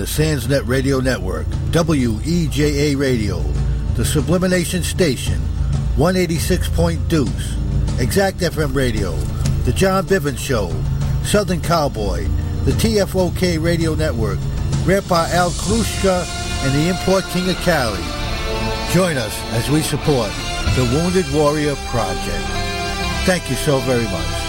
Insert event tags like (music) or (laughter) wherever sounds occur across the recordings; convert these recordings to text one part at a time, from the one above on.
the Sandsnet Radio Network, WEJA Radio, the Sublimation Station, 186 Point Deuce, Exact FM Radio, The John Bivens Show, Southern Cowboy, the TFOK Radio Network, Grandpa Al Klushka, and the Import King of Cali. Join us as we support the Wounded Warrior Project. Thank you so very much.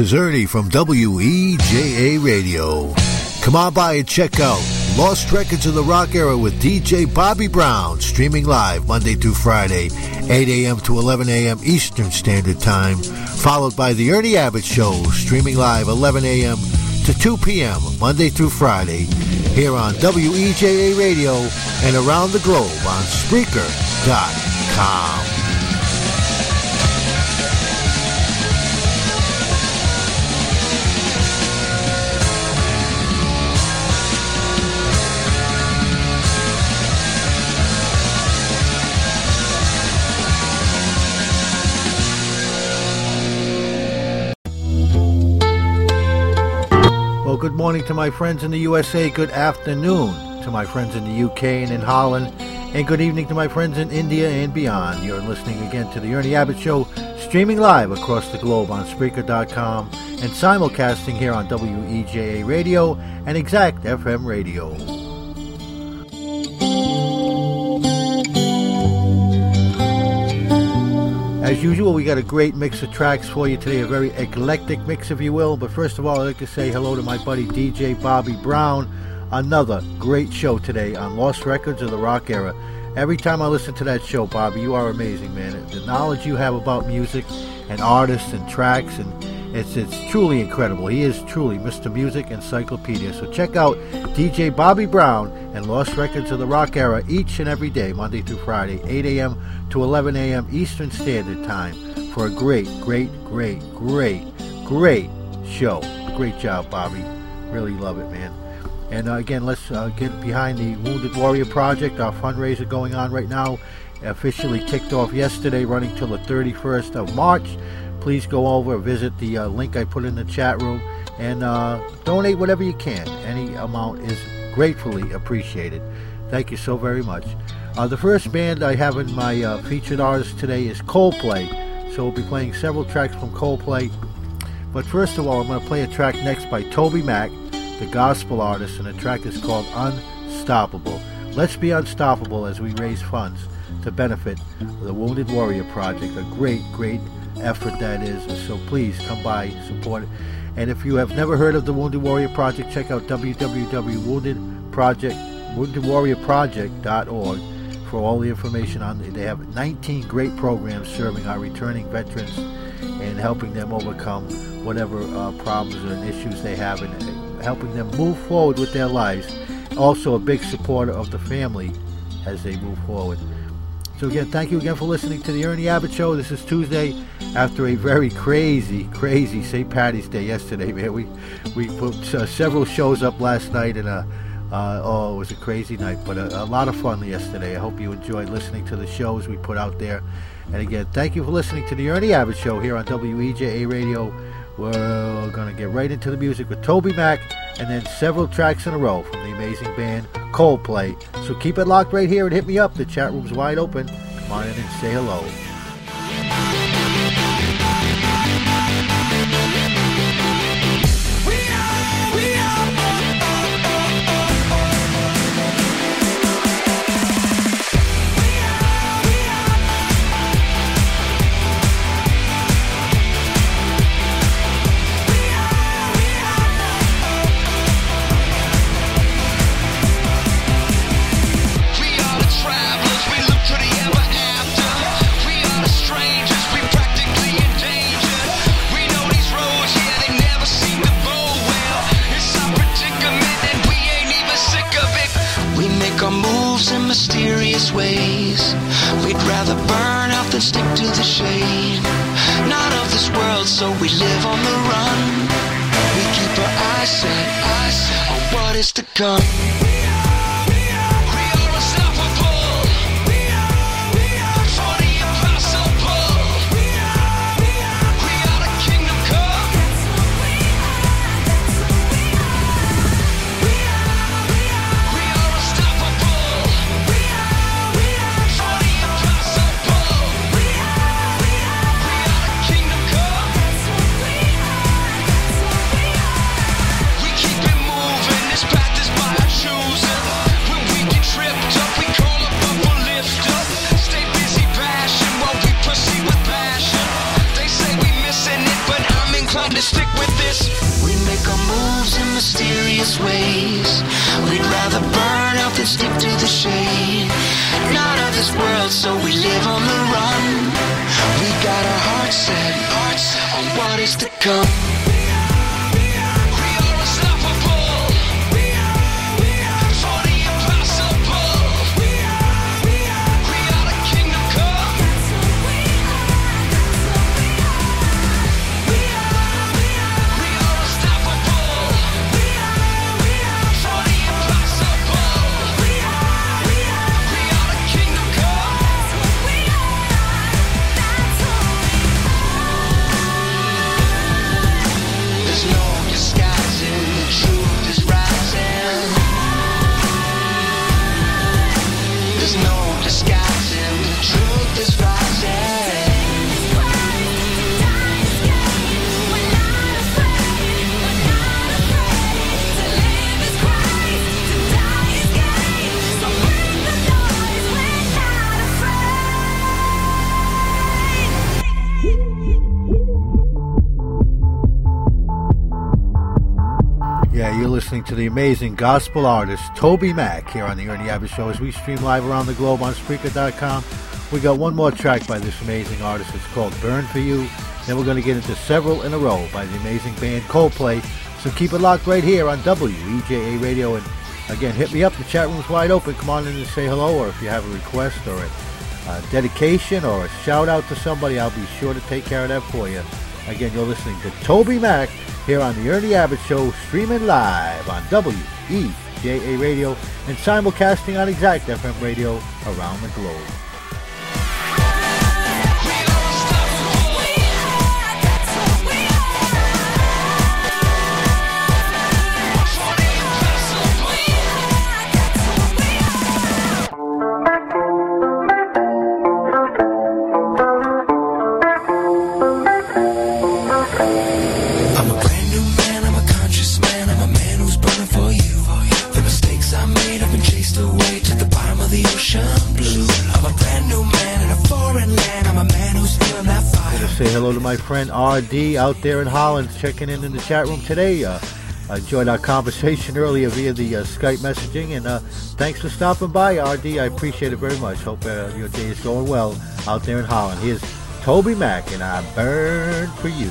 is Ernie from WEJA Radio. Come on by and check out Lost Records of the Rock Era with DJ Bobby Brown, streaming live Monday through Friday, 8 a.m. to 11 a.m. Eastern Standard Time, followed by The Ernie Abbott Show, streaming live 11 a.m. to 2 p.m. Monday through Friday, here on WEJA Radio and around the globe on Spreaker.com. morning to my friends in the USA. Good afternoon to my friends in the UK and in Holland. And good evening to my friends in India and beyond. You're listening again to the Ernie Abbott Show, streaming live across the globe on Spreaker.com and simulcasting here on WEJA Radio and Exact FM Radio. As usual, we got a great mix of tracks for you today, a very eclectic mix, if you will. But first of all, I'd like to say hello to my buddy DJ Bobby Brown. Another great show today on Lost Records of the Rock Era. Every time I listen to that show, Bobby, you are amazing, man. The knowledge you have about music and artists and tracks and it's it's truly incredible. He is truly Mr. Music Encyclopedia. So check out DJ Bobby Brown and Lost Records of the Rock Era each and every day, Monday through Friday, 8 a.m. to 11 a.m. Eastern Standard Time for a great, great, great, great, great show. Great job, Bobby. Really love it, man. And uh, again, let's uh, get behind the Wounded Warrior Project, our fundraiser going on right now. Officially kicked off yesterday, running till the 31st of March please go over, visit the uh, link I put in the chat room, and uh, donate whatever you can. Any amount is gratefully appreciated. Thank you so very much. Uh, the first band I have in my uh, featured artist today is Coldplay, so we'll be playing several tracks from Coldplay. But first of all, I'm going to play a track next by TobyMac, the gospel artist, and the track is called Unstoppable. Let's be unstoppable as we raise funds to benefit the Wounded Warrior Project, a great, great effort that is. So please come by, support it. And if you have never heard of the Wounded Warrior Project, check out www.woundedwarriorproject.org for all the information on it. They have 19 great programs serving our returning veterans and helping them overcome whatever uh, problems and issues they have and helping them move forward with their lives. Also, a big supporter of the family as they move forward. So again, thank you again for listening to the Ernie Abbott Show. This is Tuesday after a very crazy, crazy St. Patty's Day yesterday, (laughs) man. We we put uh, several shows up last night, and uh, uh, oh, it was a crazy night, but a, a, lot of fun yesterday. I hope you enjoyed listening to the shows we put out there. And again, thank you for listening to the Ernie Abbott Show here on WEJA Radio. We're to get right into the music with TobyMac and then several tracks in a row from the amazing band Coldplay. So keep it locked right here and hit me up. The chat room's wide open. Come on in and say hello. Ways. We'd rather burn out than stick to the shade. Not of this world, so we live on the run. We keep our eyes set, eyes set on what is to come. So we live on the run. We got our hearts set, hearts on what is to come. Listening to the amazing gospel artist Toby Mac here on the Ernie Abbott Show as we stream live around the globe on Spreaker.com. We got one more track by this amazing artist. It's called Burn For You. Then we're going to get into several in a row by the amazing band Coldplay. So keep it locked right here on WEJA Radio. And again, hit me up. The chat room's wide open. Come on in and say hello. Or if you have a request or a uh, dedication or a shout out to somebody, I'll be sure to take care of that for you. Again, you're listening to Toby Mac here on the Ernie Abbott Show, streaming live on WEJA Radio and simulcasting on Exact FM Radio around the globe. RD out there in Holland checking in in the chat room today. Uh, I enjoyed our conversation earlier via the uh, Skype messaging, and uh, thanks for stopping by, RD. I appreciate it very much. Hope uh, your day is going well out there in Holland. Here's Toby Mac, and I burn for you.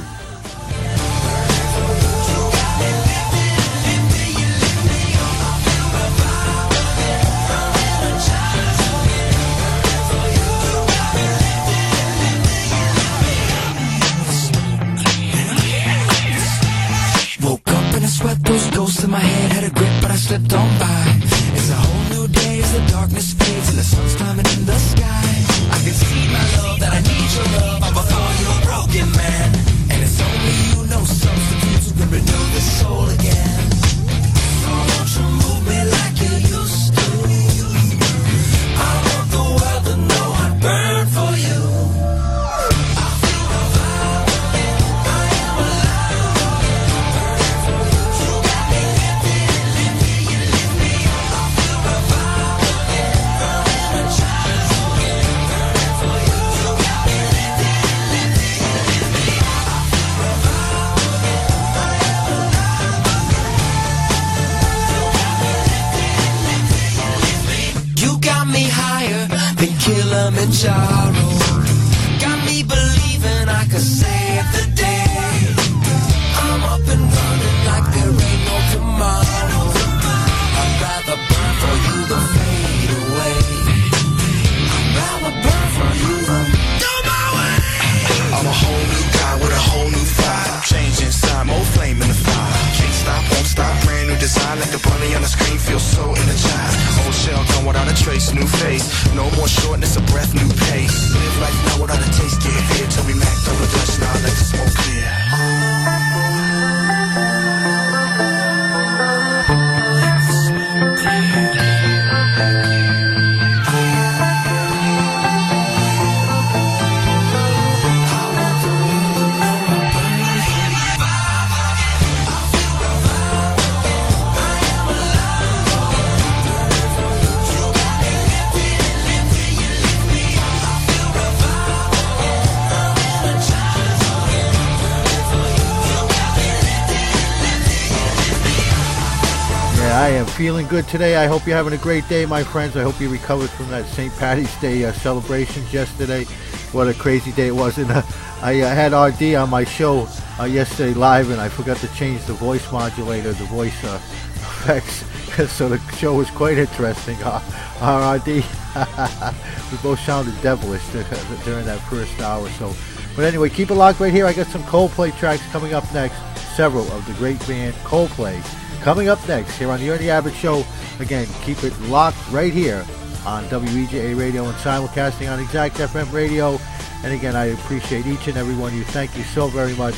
Good today. I hope you're having a great day, my friends. I hope you recovered from that St. Patty's Day uh, celebrations yesterday. What a crazy day it was. And uh, I uh, had RD on my show uh, yesterday live, and I forgot to change the voice modulator, the voice uh, effects. (laughs) so the show was quite interesting. Uh, RD, (laughs) we both sounded devilish (laughs) during that first hour so. But anyway, keep it locked right here. I got some Coldplay tracks coming up next. Several of the great band Coldplay coming up next here on the Ernie Abbott Show. Again, keep it locked right here on WEJA Radio and simulcasting on Exact FM Radio. And again, I appreciate each and every one of you. Thank you so very much.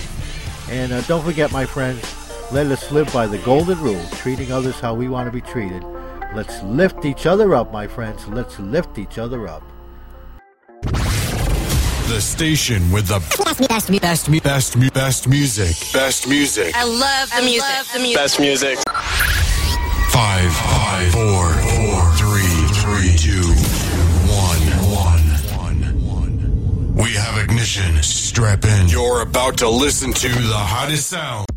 And uh, don't forget, my friends, let us live by the golden rule, treating others how we want to be treated. Let's lift each other up, my friends. Let's lift each other up. The station with the best, best, best, best, best, best music. Best music. I love the music. Love the music. Best music. Five, five, four, four, three, three, two, one, one, one, one. We have ignition. Strap in. You're about to listen to the hottest sound.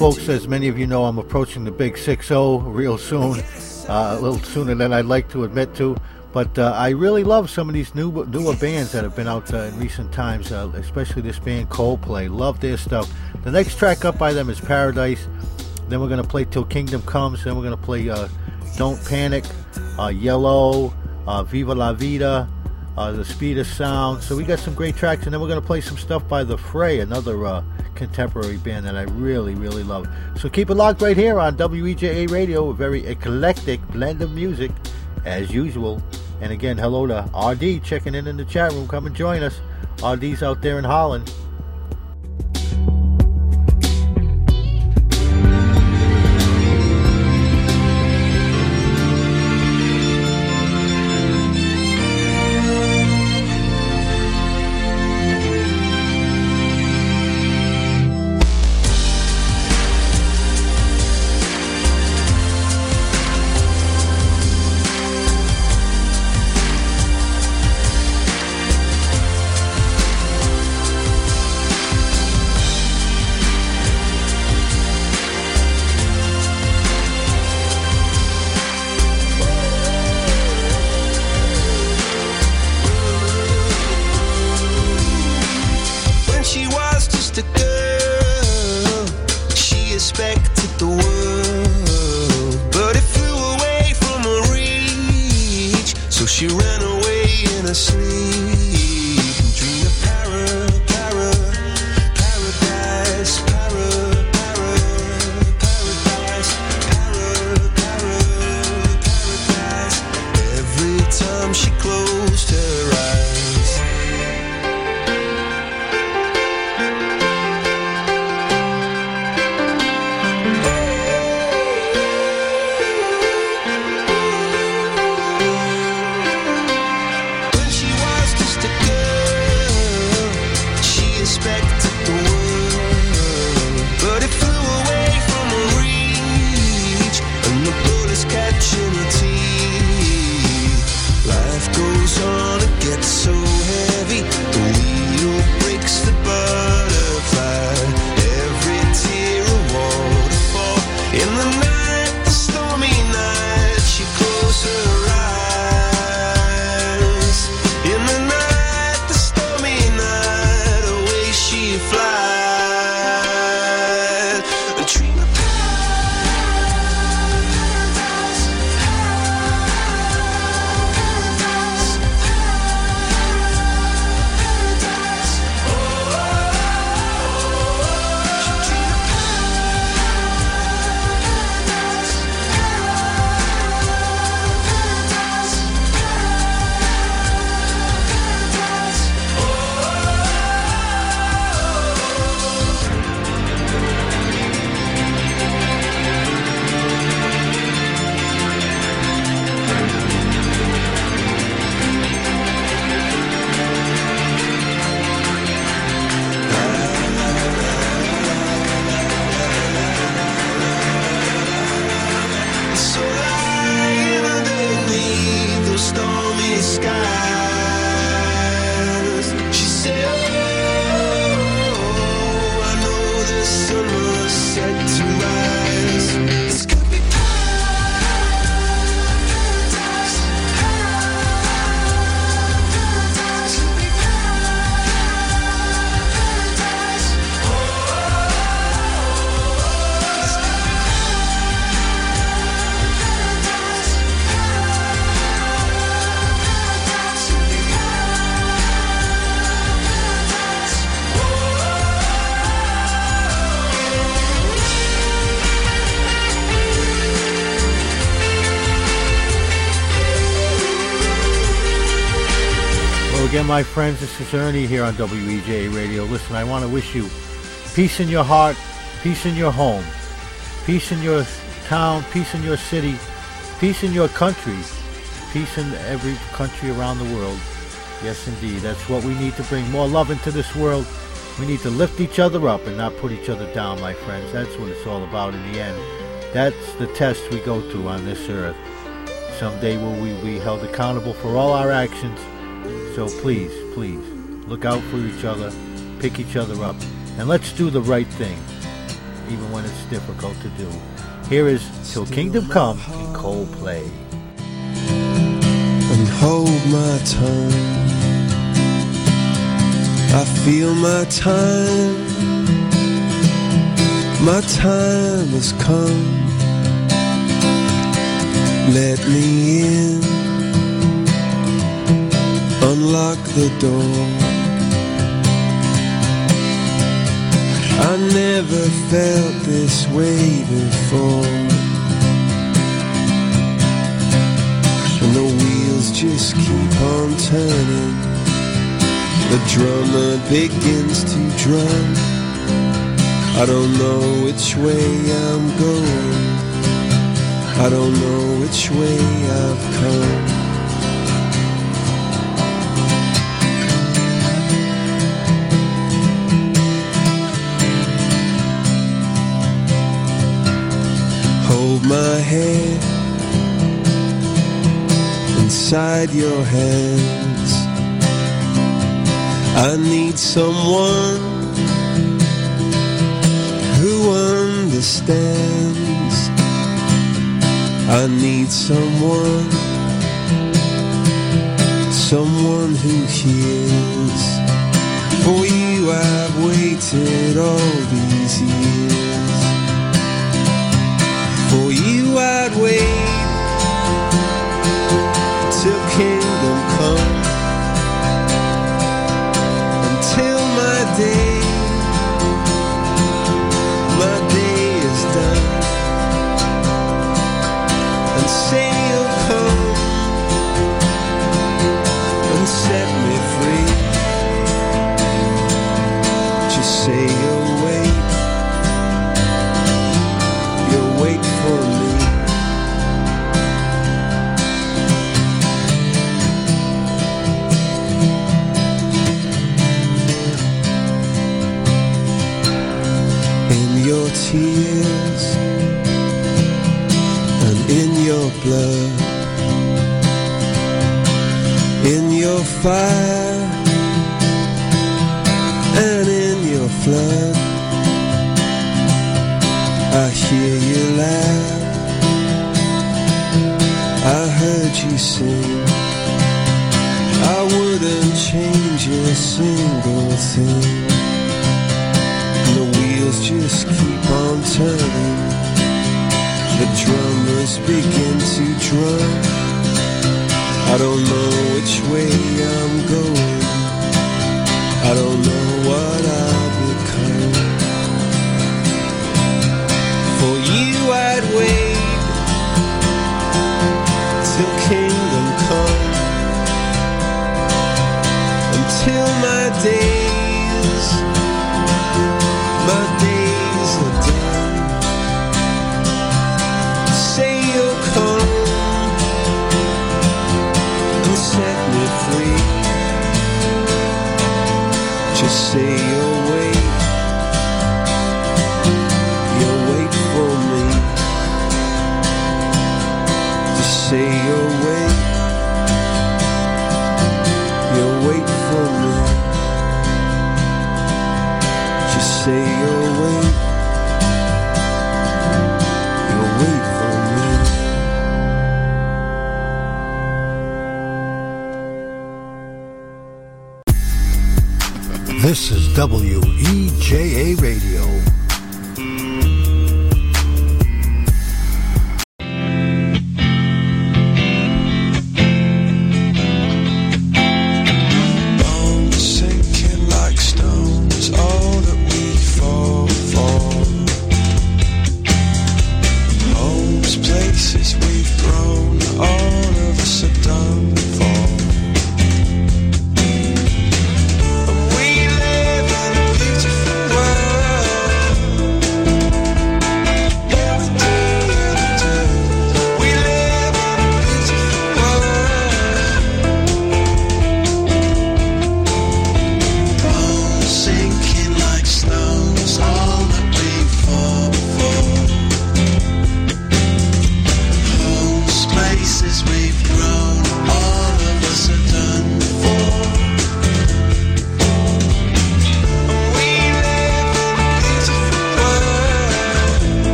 Folks, as many of you know, I'm approaching the big 6-0 real soon, uh, a little sooner than I'd like to admit to. But uh, I really love some of these new newer bands that have been out uh, in recent times, uh, especially this band Coldplay. Love their stuff. The next track up by them is Paradise. Then we're going to play Till Kingdom Comes. Then we're going to play uh, Don't Panic, uh, Yellow, Viva La Vida, The Speed of Sound. So we got some great tracks. And then we're going to play some stuff by The Fray, another contemporary band that I really, really love. So keep it locked right here on WEJA Radio, a very eclectic blend of music, as usual. And again, hello to RD checking in in the chat room. Come and join us. RD's out there in Holland. My friends. This is Ernie here on WEJ Radio. Listen, I want to wish you peace in your heart, peace in your home, peace in your town, peace in your city, peace in your country, peace in every country around the world. Yes, indeed. That's what we need to bring more love into this world. We need to lift each other up and not put each other down, my friends. That's what it's all about in the end. That's the test we go through on this earth. Someday will we be held accountable for all our actions. So please, please, look out for each other, pick each other up, and let's do the right thing, even when it's difficult to do. Here is Till Kingdom Come in Coldplay. and hold my tongue. I feel my time, my time has come. Let me in, unlock the door. I never felt this way before. And the wheels just keep on turning. The drummer begins to drum. I don't know which way I'm going. I don't know which way I've come. My hand inside your hands. I need someone who understands. I need someone, someone who hears. For you I've waited all these years. I'd wait till kingdom come. Until my day tears and in your blood, in your fire and in your flood. I hear you laugh, I heard you sing. I wouldn't change a single thing. The drummers begin to drum. I don't know which way I'm going. I don't know This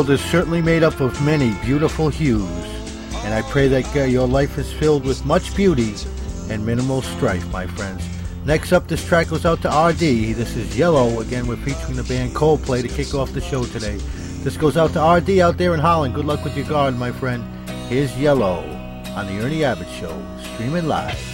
world is certainly made up of many beautiful hues, and I pray that uh, your life is filled with much beauty and minimal strife, my friends. Next up, this track goes out to RD. This is Yellow. Again, we're featuring the band Coldplay to kick off the show today. This goes out to RD out there in Holland. Good luck with your garden, my friend. Here's Yellow on the Ernie Abbott Show, streaming live.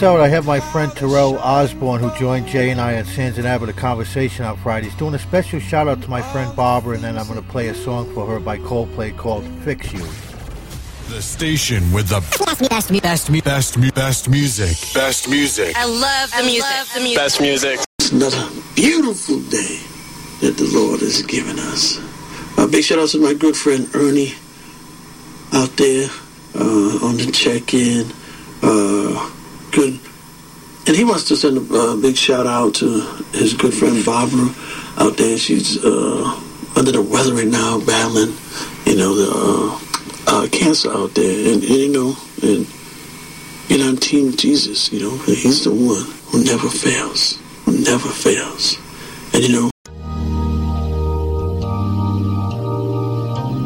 Now, next out, I have my friend Terrell Osborne, who joined Jay and I at Sands and Abbott a conversation on Friday. He's doing a special shout out to my friend Barbara, and then I'm going to play a song for her by Coldplay called Fix You. The station with the best, best, best, best, best music. Best music. I love the music. Love the music. Best music. It's another beautiful day that the Lord has given us. A big shout out to my good friend Ernie out there uh, on the check-in. Uh, good, and he wants to send a big shout out to his good friend Barbara out there. She's uh, under the weather right now, battling, you know, the uh, uh, cancer out there, and, and you know, and you know, Team Jesus. You know, He's the one who never fails, who never fails, and you know.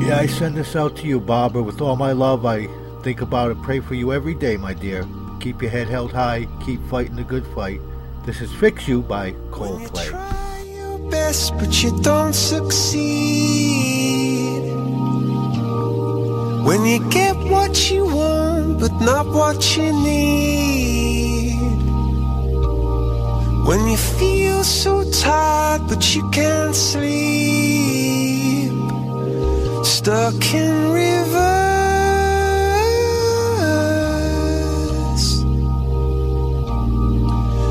Yeah, I send this out to you, Barbara, with all my love. I think about it, pray for you every day, my dear. Keep your head held high, keep fighting the good fight. This is Fix You by Coldplay. Try your best, but you don't succeed. When you get what you want, but not what you need. When you feel so tired, but you can't sleep. Stuck in reverse.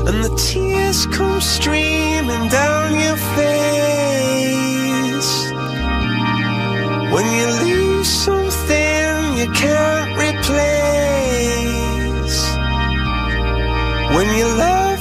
And the tears come streaming down your face. When you lose something you can't replace. When you love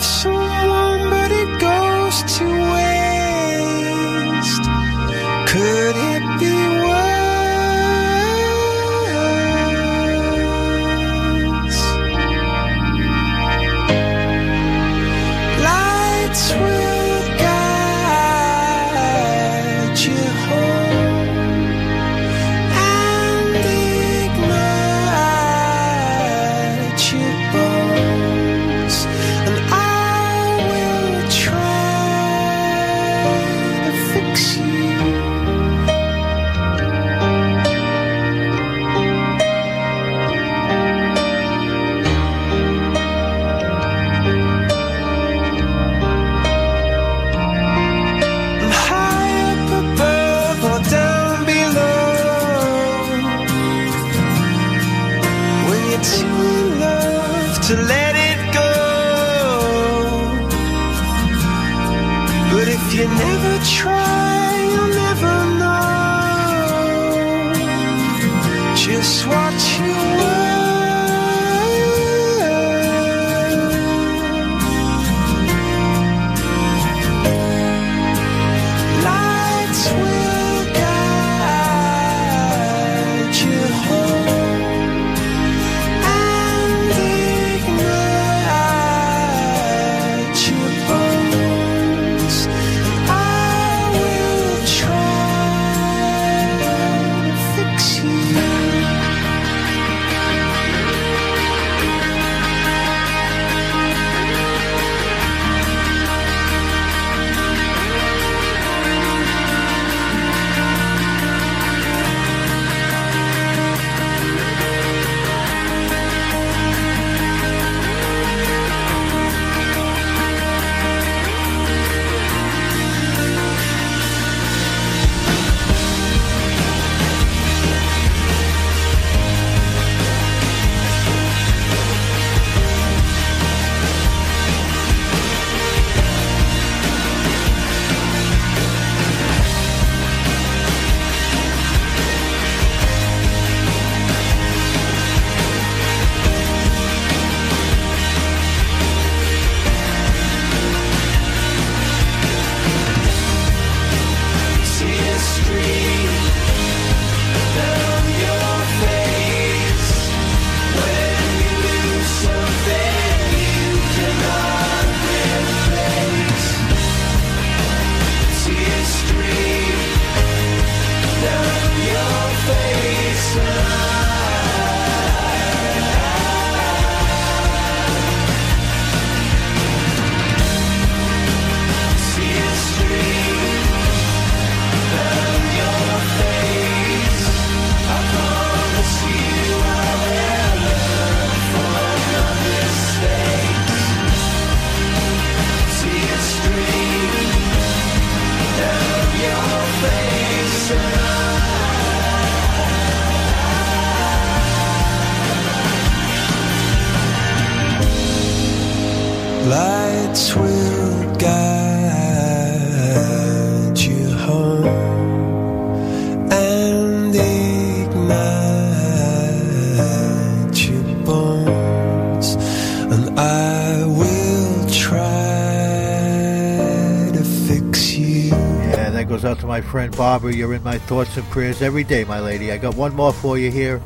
Barbara. You're in my thoughts and prayers every day, my lady. I got one more for you here.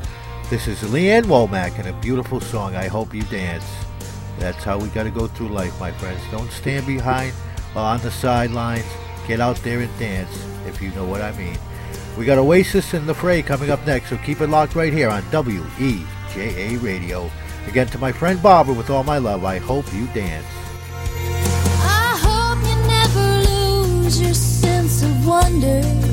This is Lee Ann Womack and a beautiful song. I hope you dance. That's how we got to go through life, my friends. Don't stand behind or on the sidelines. Get out there and dance, if you know what I mean. We got Oasis and The Fray coming up next, so keep it locked right here on WEJA Radio. Again, to my friend Barbara, with all my love, I hope you dance. I hope you never lose your sense of wonder.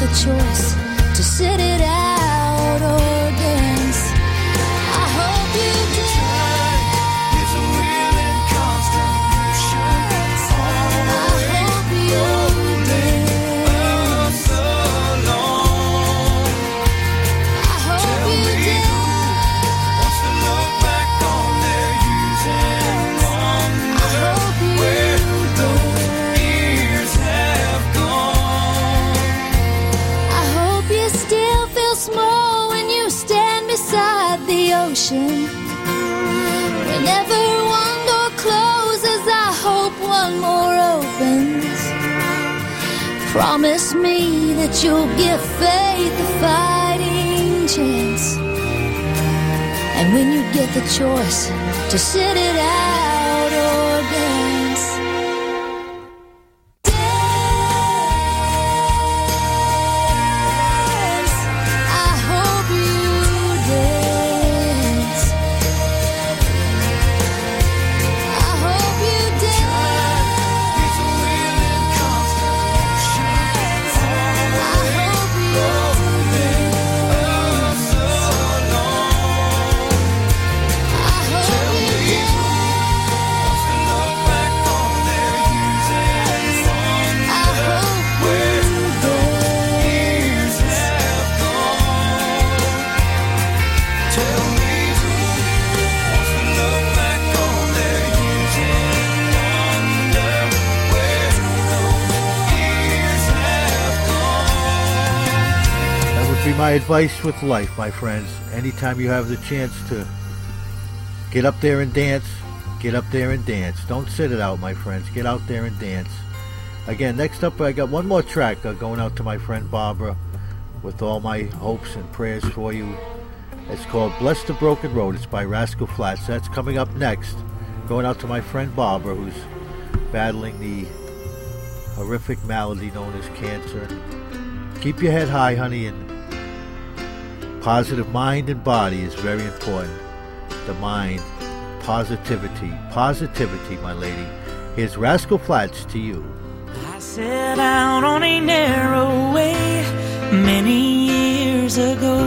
The choice you'll give faith a fighting chance. And when you get the choice to sit it out my advice with life, my friends. Anytime you have the chance to get up there and dance, get up there and dance. Don't sit it out, my friends. Get out there and dance. Again, next up, I got one more track uh, going out to my friend Barbara with all my hopes and prayers for you. It's called Bless the Broken Road. It's by Rascal Flatts. That's coming up next. Going out to my friend Barbara, who's battling the horrific malady known as cancer. Keep your head high, honey, and positive mind and body is very important. The mind, positivity, positivity, my lady. Here's Rascal Flatts to you. I set out on a narrow way many years ago,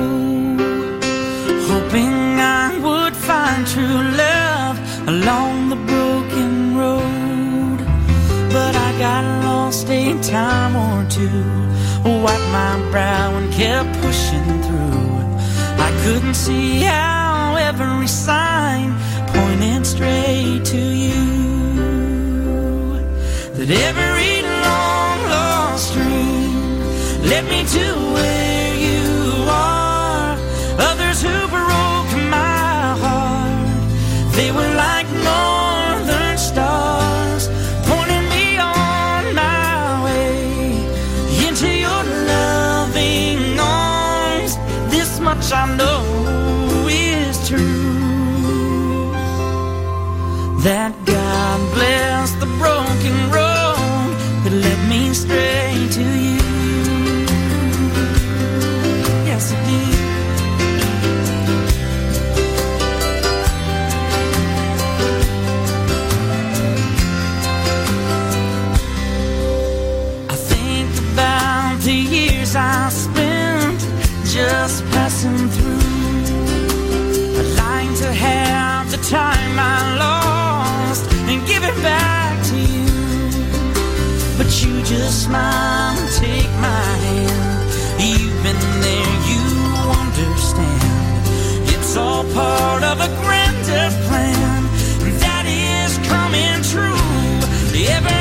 hoping I would find true love along the broken road. But I got lost a time or two, wiped my brow and kept pushing through. Couldn't see how every sign pointed straight to you. That every long lost dream led me to where you are. Others who broke my heart, they were like northern stars, pointing me on my way into your loving arms. This much I know That God bless the broken road that led me straight and take my hand. You've been there, you understand. It's all part of a grander plan that is coming true. Every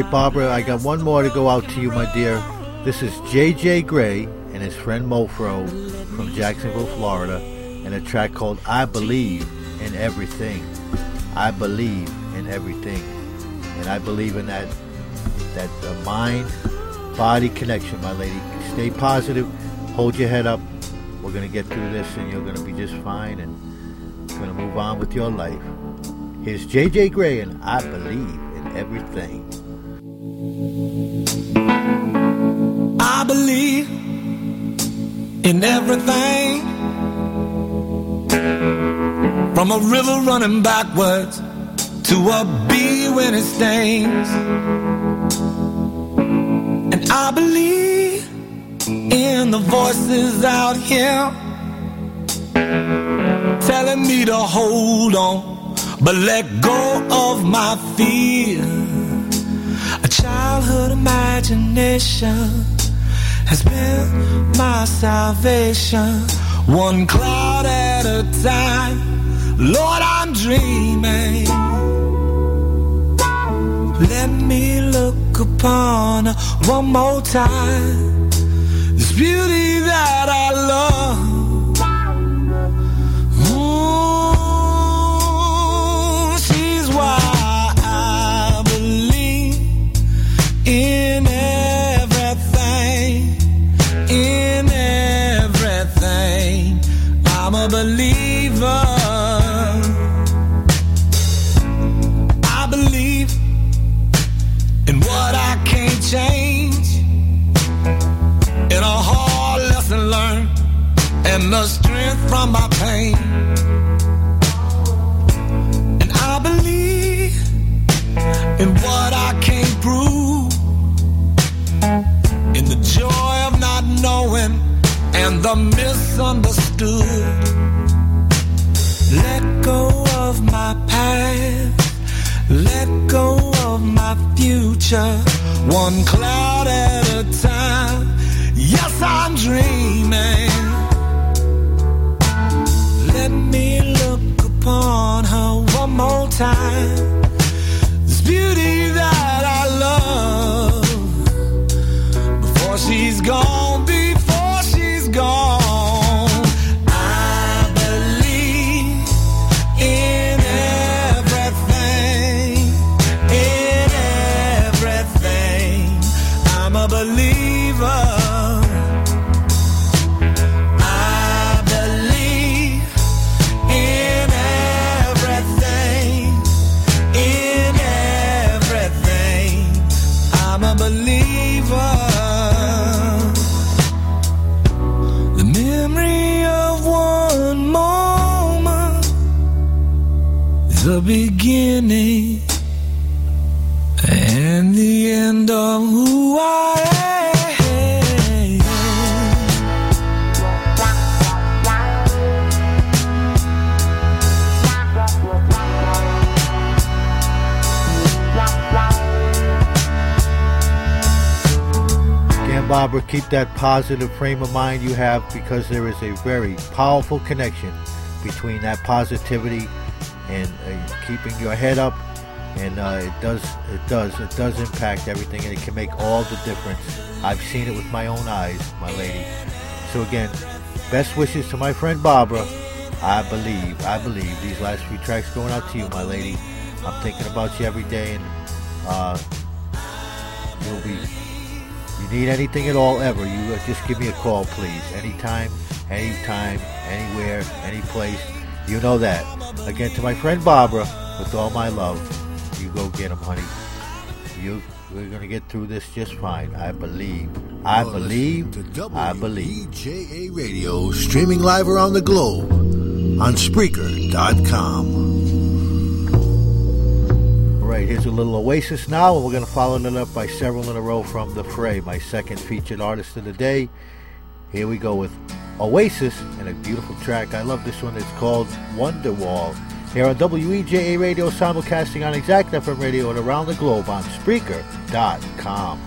right, Barbara, I got one more to go out to you, my dear. This is J.J. Grey and his friend Mofro from Jacksonville, Florida, and a track called I Believe in Everything. I believe in everything. And I believe in that that uh, mind body connection, my lady. Stay positive, hold your head up. We're going to get through this and you're going to be just fine and going to move on with your life. Here's J.J. Grey and I Believe in Everything. I believe in everything from a river running backwards to a bee when it stings. And I believe in the voices out here telling me to hold on, but let go of my fear. Childhood imagination has been my salvation, one cloud at a time. Lord, I'm dreaming. Let me look upon one more time. This beauty that I love. And the strength from my pain. And I believe in what I can't prove, in the joy of not knowing and the misunderstood. Let go of my past, let go of my future, one cloud at a time. Yes, I'm dreaming. Let me look upon her one more time. This beauty that I love. Before she's gone, beginning and the end of who I am. Barbara, keep that positive frame of mind you have because there is a very powerful connection between that positivity and uh, keeping your head up. And uh, it does, it does, it does impact everything, and it can make all the difference. I've seen it with my own eyes, my lady. So again, best wishes to my friend Barbara. I believe, I believe these last few tracks going out to you, my lady. I'm thinking about you every day, and uh, you'll be you need anything at all ever, you uh, just give me a call, please. Anytime, anytime, anywhere, any place. You know that. Again, to my friend Barbara, with all my love, you go get him, honey. You, we're gonna get through this just fine. I believe. I You're believe. to I believe. WEJA Radio, streaming live around the globe on Spreaker.com. All right, here's a little Oasis now, and we're going to follow it up by several in a row from The Fray, my second featured artist of the day. Here we go with Oasis and a beautiful track. I love this one. It's called Wonderwall. Here on WEJA Radio, simulcasting on Exact FM Radio and around the globe on Spreaker.com.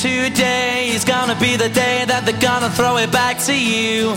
Today is gonna be the day that they're gonna throw it back to you.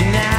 about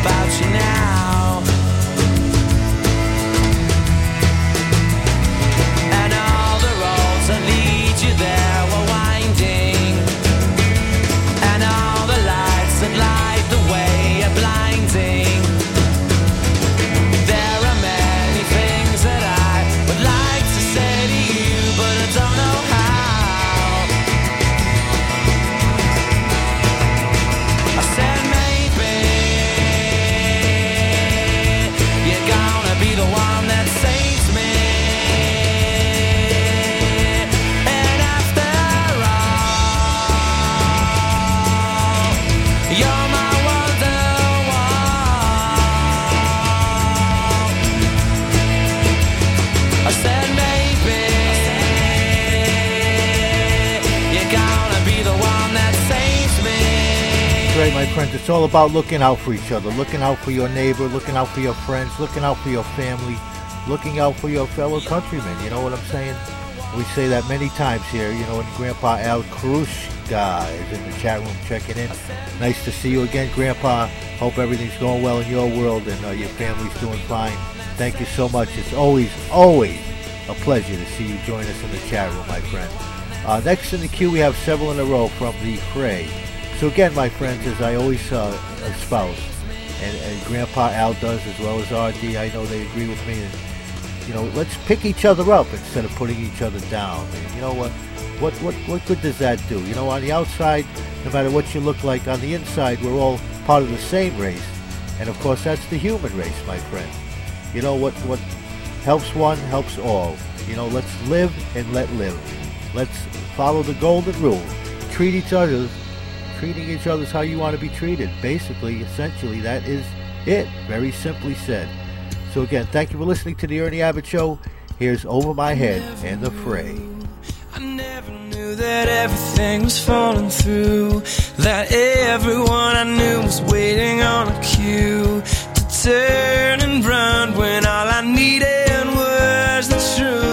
about you now. My friends, it's all about looking out for each other, looking out for your neighbor, looking out for your friends, looking out for your family, looking out for your fellow countrymen. You know what I'm saying? We say that many times here, you know, and Grandpa Al Krushka is in the chat room checking in. Nice to see you again, Grandpa. Hope everything's going well in your world and uh, your family's doing fine. Thank you so much. It's always, always a pleasure to see you join us in the chat room, my friend. Uh, next in the queue, we have several in a row from the fray. So again, my friends, as I always uh, espouse, and, and Grandpa Al does as well as RD, I know they agree with me. And, you know, let's pick each other up instead of putting each other down. And you know what? What what what good does that do? You know, on the outside, no matter what you look like, on the inside, we're all part of the same race, and of course, that's the human race, my friend. You know what what helps one helps all. You know, let's live and let live. Let's follow the golden rule. Treat each other, treating each other how you want to be treated. Basically, essentially, that is it. Very simply said. So again, thank you for listening to the Ernie Abbott Show. Here's Over My Head and The Fray. I never knew that everything was falling through. That everyone I knew was waiting on a cue to turn and run when all I needed was the truth.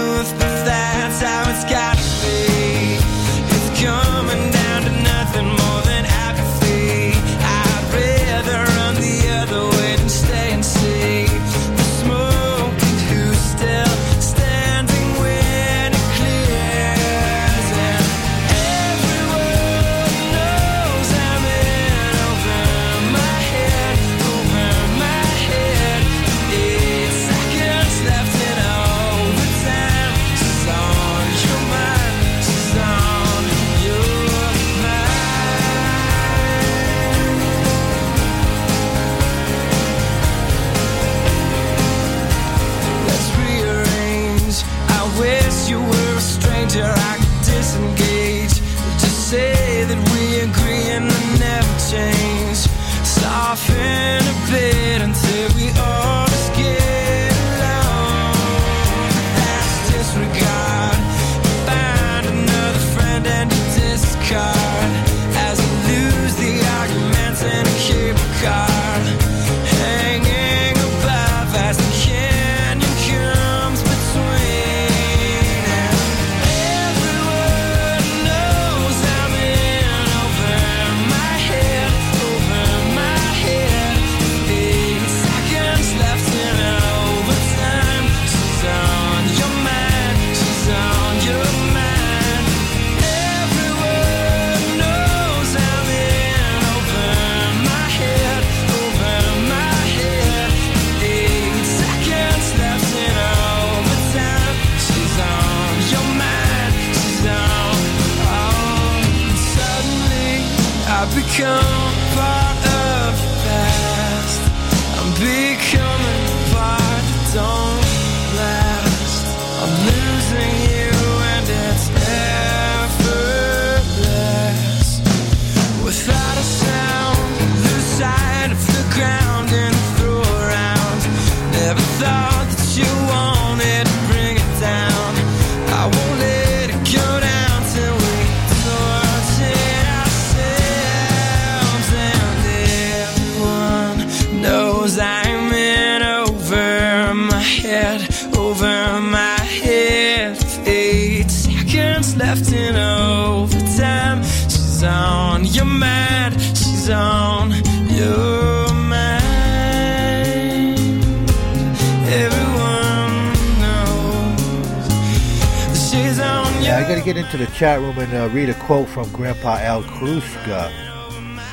Yeah, I got to get into the chat room and uh, read a quote from Grandpa Al Kruska.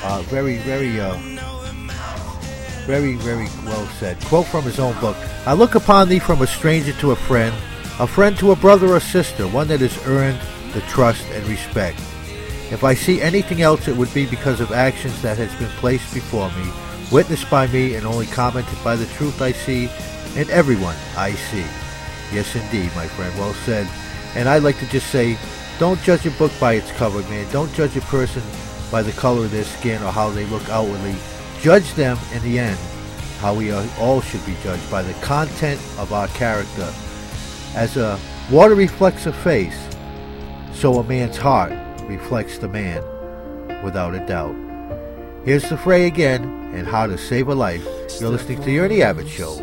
Uh, very, very, uh, very, very well said. Quote from his own book I look upon thee from a stranger to a friend, a friend to a brother or sister, one that has earned the trust and respect. If I see anything else, it would be because of actions that has been placed before me, witnessed by me, and only commented by the truth I see and everyone I see. Yes, indeed, my friend. Well said. And I'd like to just say, don't judge a book by its cover, man. Don't judge a person by the color of their skin or how they look outwardly. Judge them in the end, how we all should be judged by the content of our character. As a water reflects a face, so a man's heart reflects the man, without a doubt. Here's the fray again and how to save a life. You're listening to the Ernie Abbott Show.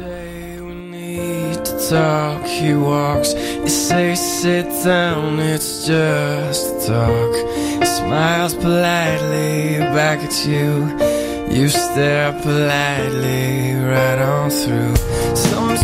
Talk, he walks. Sit down, it's just talk. He smiles politely back at you. You stare politely right on through. Some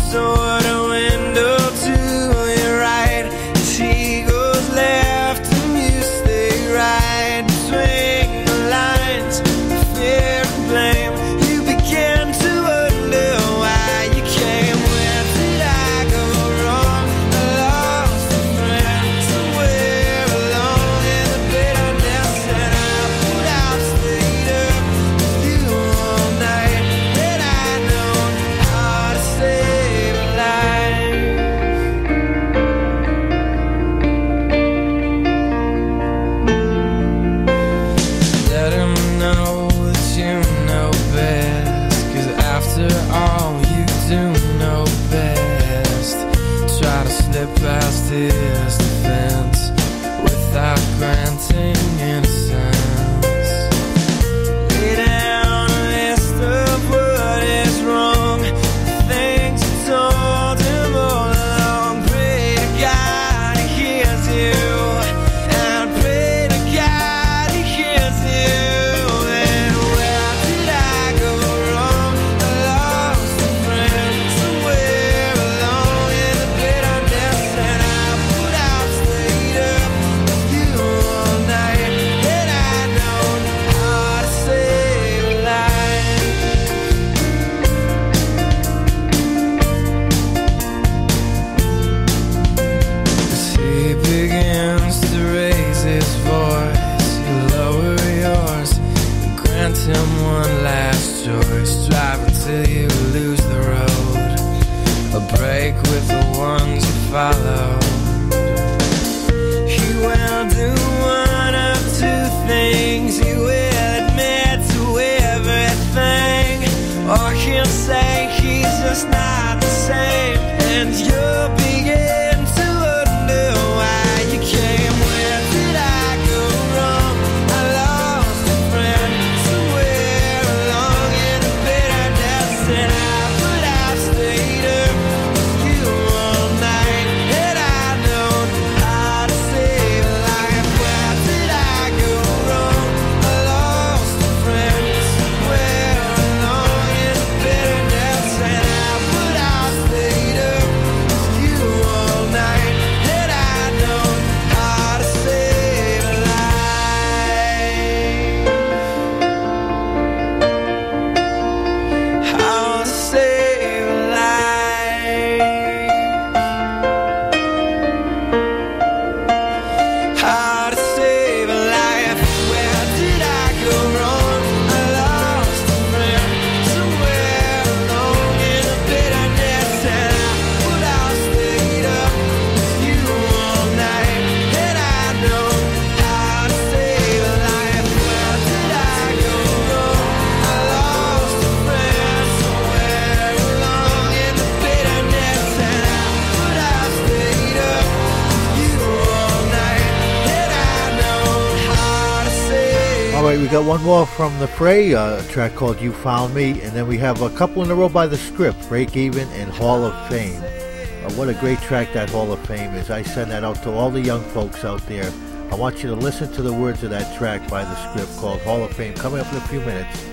from the Fray a uh, track called You Found Me, and then we have a couple in a row by the Script: Break Even and Hall of Fame. Uh, what a great track that Hall of Fame is. I send that out to all the young folks out there. I want you to listen to the words of that track by the Script called Hall of Fame coming up in a few minutes.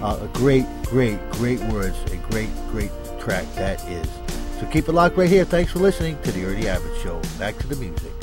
Uh, great, great, great words, a great, great track that is. So keep it locked right here. Thanks for listening to the Ernie Abbott Show. Back to the music.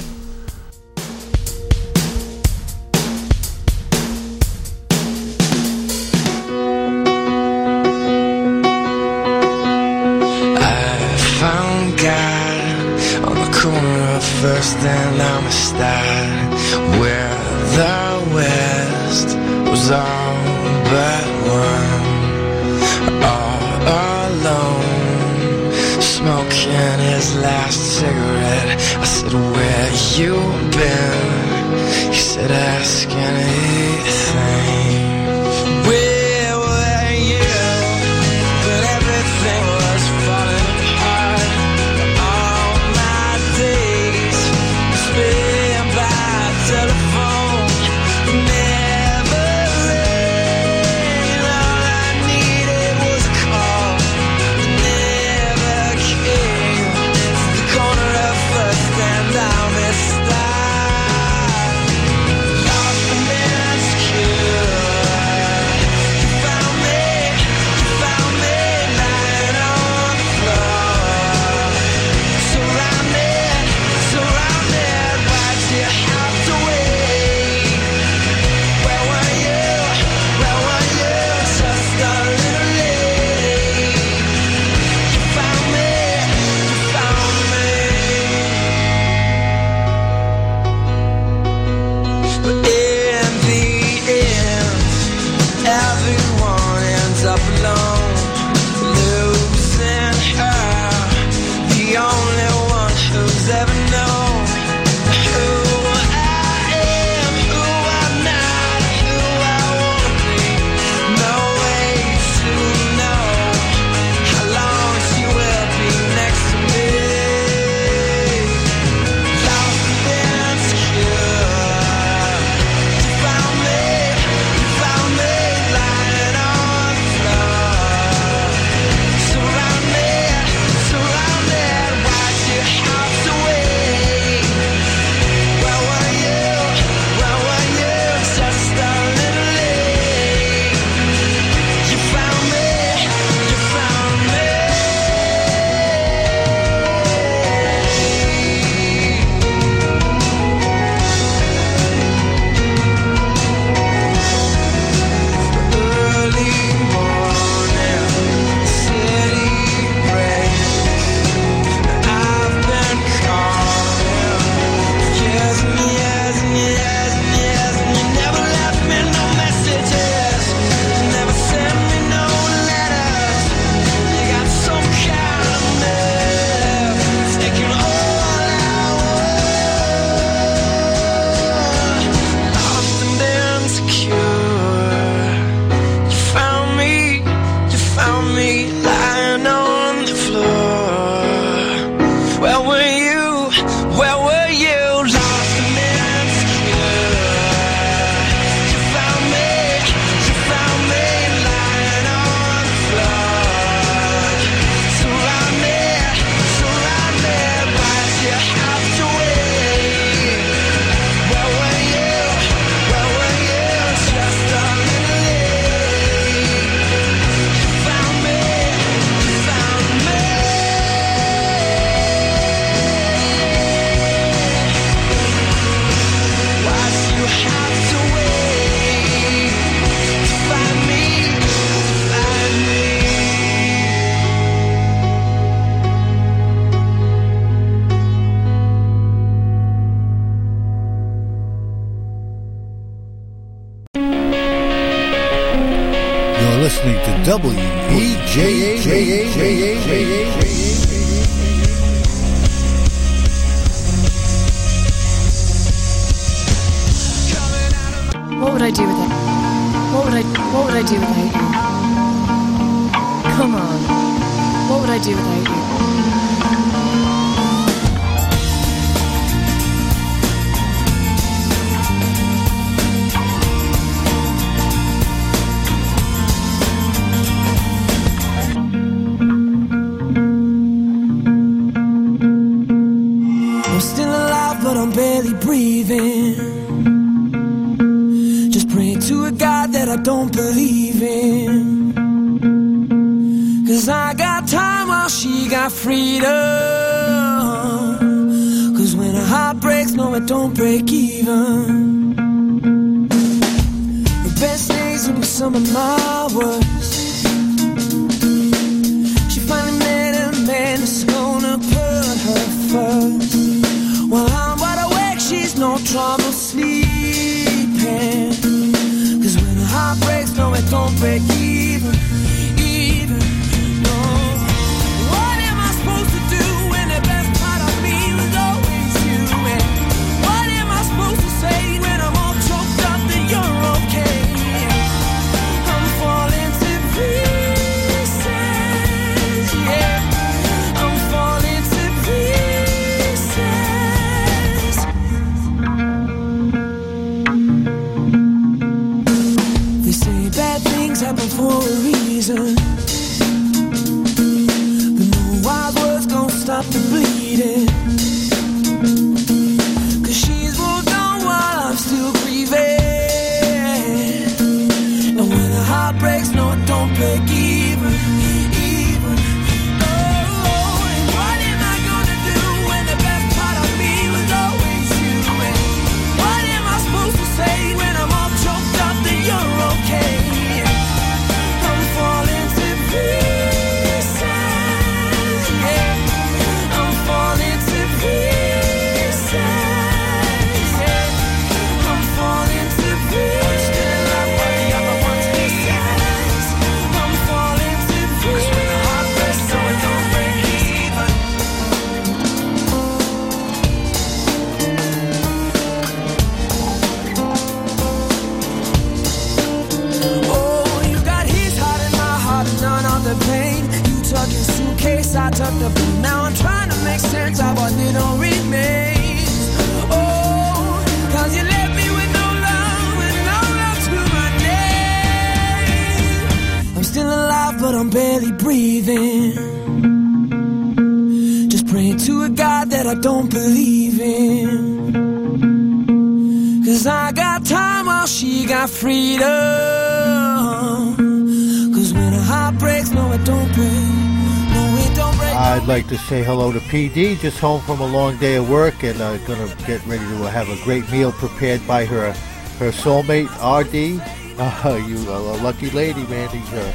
PD, just home from a long day of work, and uh, gonna get ready to have a great meal prepared by her her soulmate RD. Uh, (laughs) you are a lucky lady, man. He's a,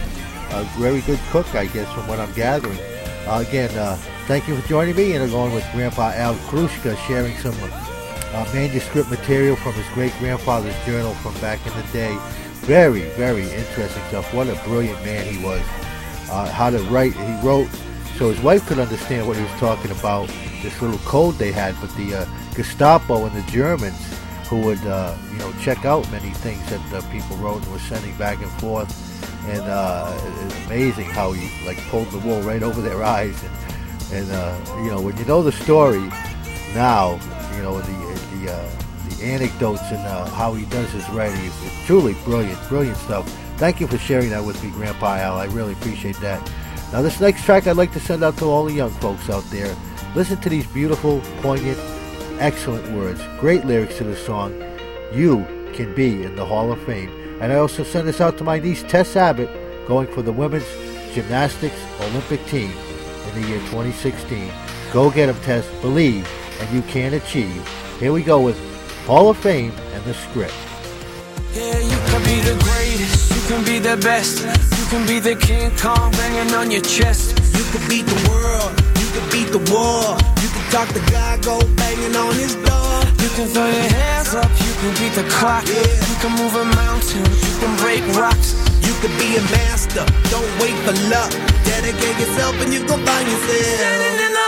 a very good cook, I guess, from what I'm gathering. Uh, again, uh, thank you for joining me, and I'm with Grandpa Al Krushka, sharing some uh, manuscript material from his great grandfather's journal from back in the day. Very, very interesting stuff. What a brilliant man he was. Uh, how to write, he wrote so his wife could understand what he was talking about. This little code they had, but the uh, Gestapo and the Germans, who would uh, you know check out many things that people wrote and were sending back and forth, and uh, it's amazing how he like pulled the wool right over their (laughs) eyes, and, and uh, you know when you know the story now, you know the the uh, the anecdotes and how he does his writing it's truly brilliant, brilliant stuff. Thank you for sharing that with me, Grandpa Al. I really appreciate that. Now, this next track I'd like to send out to all the young folks out there. Listen to these beautiful, poignant, excellent words, great lyrics to the song. You can be in the Hall of Fame. And I also send this out to my niece Tess Abbott, going for the women's gymnastics Olympic team in the year 2016. Go get them, Tess. Believe, and you can achieve. Here we go with Hall of Fame and the script. Yeah, you can be the greatest, you can be the best, can be the King Kong banging on your chest. You can beat the world, you can beat the war. You can talk to God, go banging on his door. You can throw your hands up, you can beat the clock. Yeah. You can move a mountain, you can break rocks. You could be a master, don't wait for luck. Dedicate yourself and you gon' find yourself. Standing in the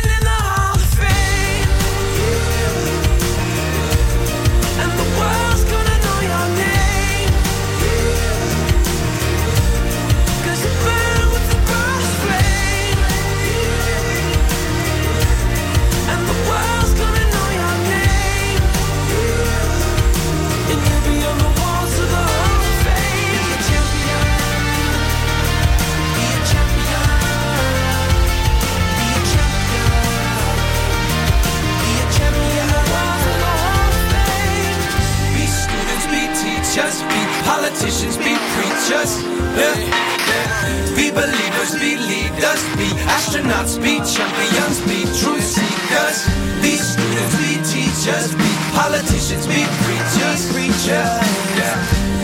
preachers. Yeah. Be believers, be leaders, be astronauts, be champions, be truth seekers. Be students, be teachers, be politicians, be preachers, preachers.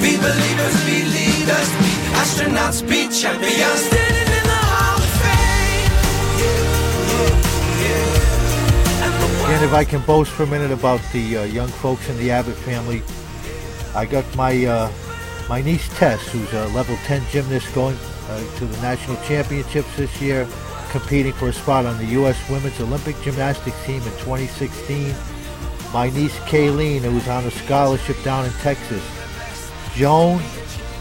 Be believers, be leaders, be astronauts, be champions. Standing in the Hall of. And if I can boast for a minute about the uh, young folks in the Abbott family, I got my uh, my niece Tess, who's a level 10 gymnast, going uh, to the national championships this year, competing for a spot on the U.S. Women's Olympic Gymnastics team in 2016. My niece Kayleen, who's on a scholarship down in Texas. Joan,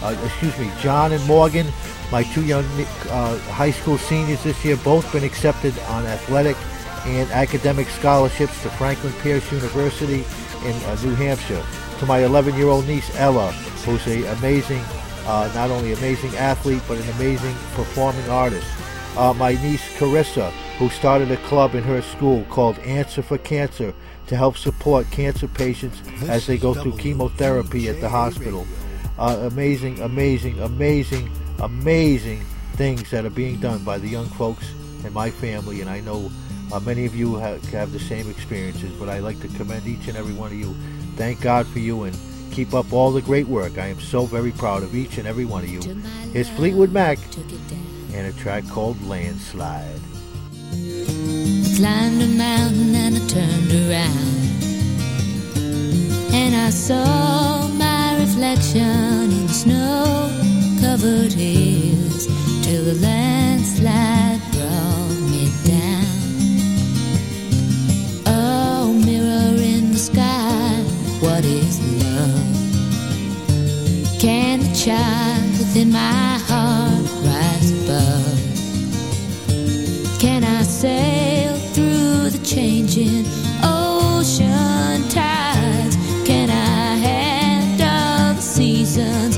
uh, excuse me, John and Morgan, my two young uh, high school seniors this year, both been accepted on athletic and academic scholarships to Franklin Pierce University in uh, New Hampshire. To my 11-year-old niece Ella, who's a amazing, uh, not only amazing athlete but an amazing performing artist. Uh, my niece Carissa, who started a club in her school called Answer for Cancer to help support cancer patients as they go through chemotherapy at the hospital. Uh, amazing, amazing, amazing, amazing things that are being done by the young folks in my family, and I know uh, many of you have, have the same experiences, but I like to commend each and every one of you. Thank God for you and keep up all the great work. I am so very proud of each and every one of you. Here's Fleetwood Mac and a track called Landslide. Climbed a mountain and I turned around. And I saw my reflection in snow covered hills till the landslide brought me down. Oh, mirror in the sky, what is love? Can the child within my heart rise above? Can I sail through the changing ocean tides? Can I handle the seasons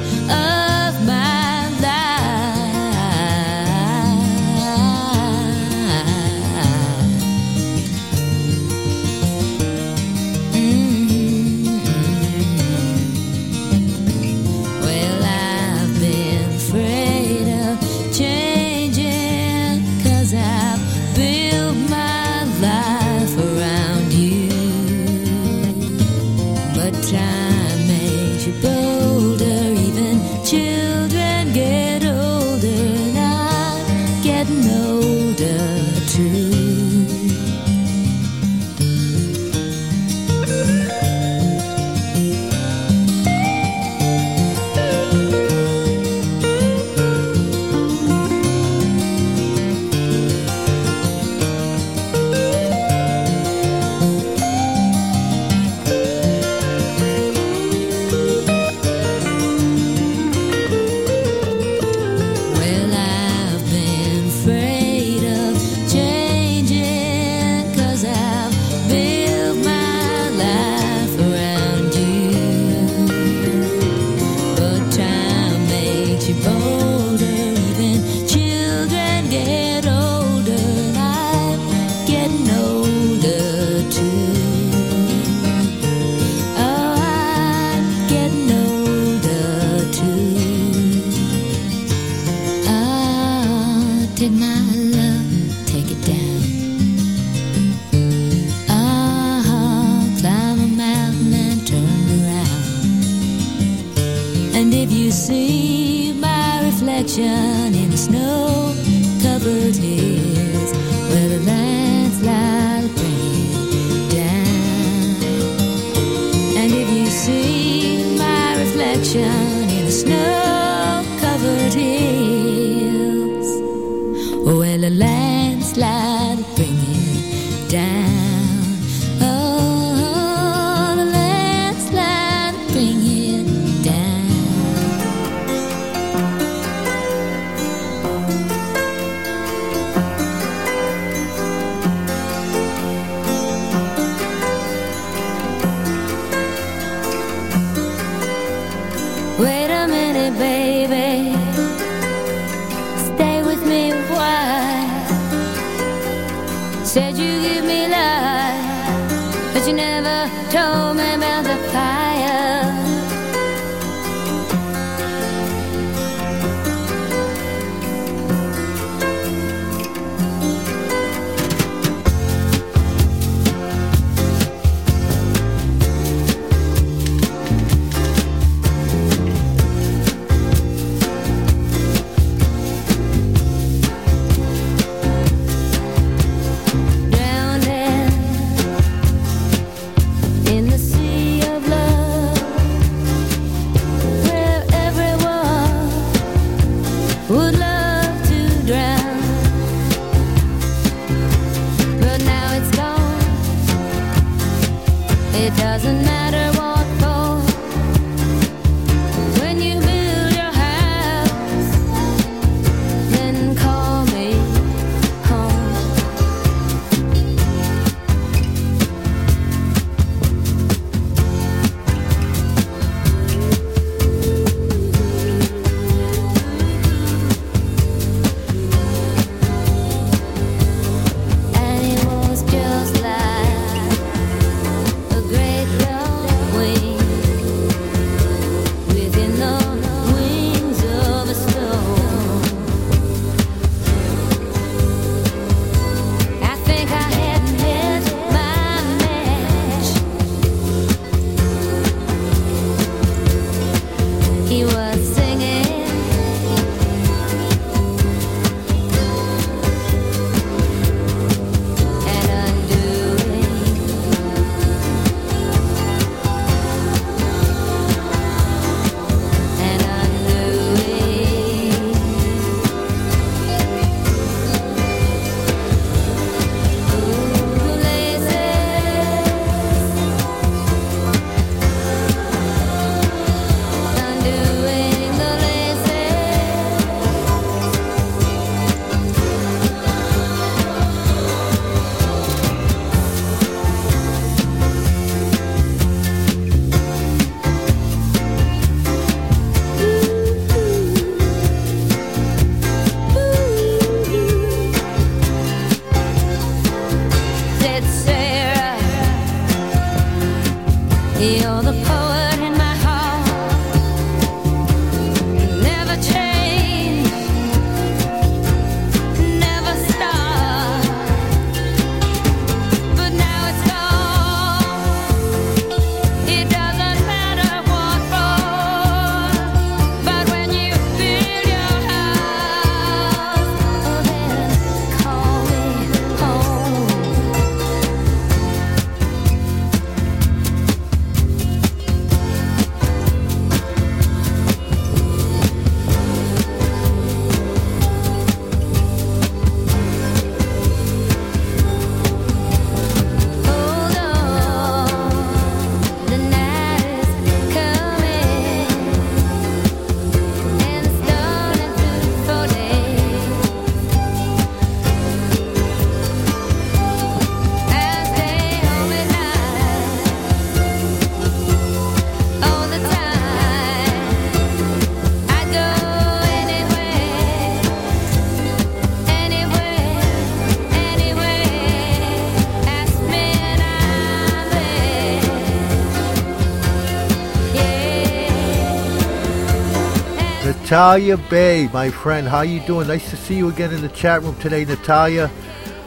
Natalia Bay, my friend, how you doing? Nice to see you again in the chat room today, Natalia.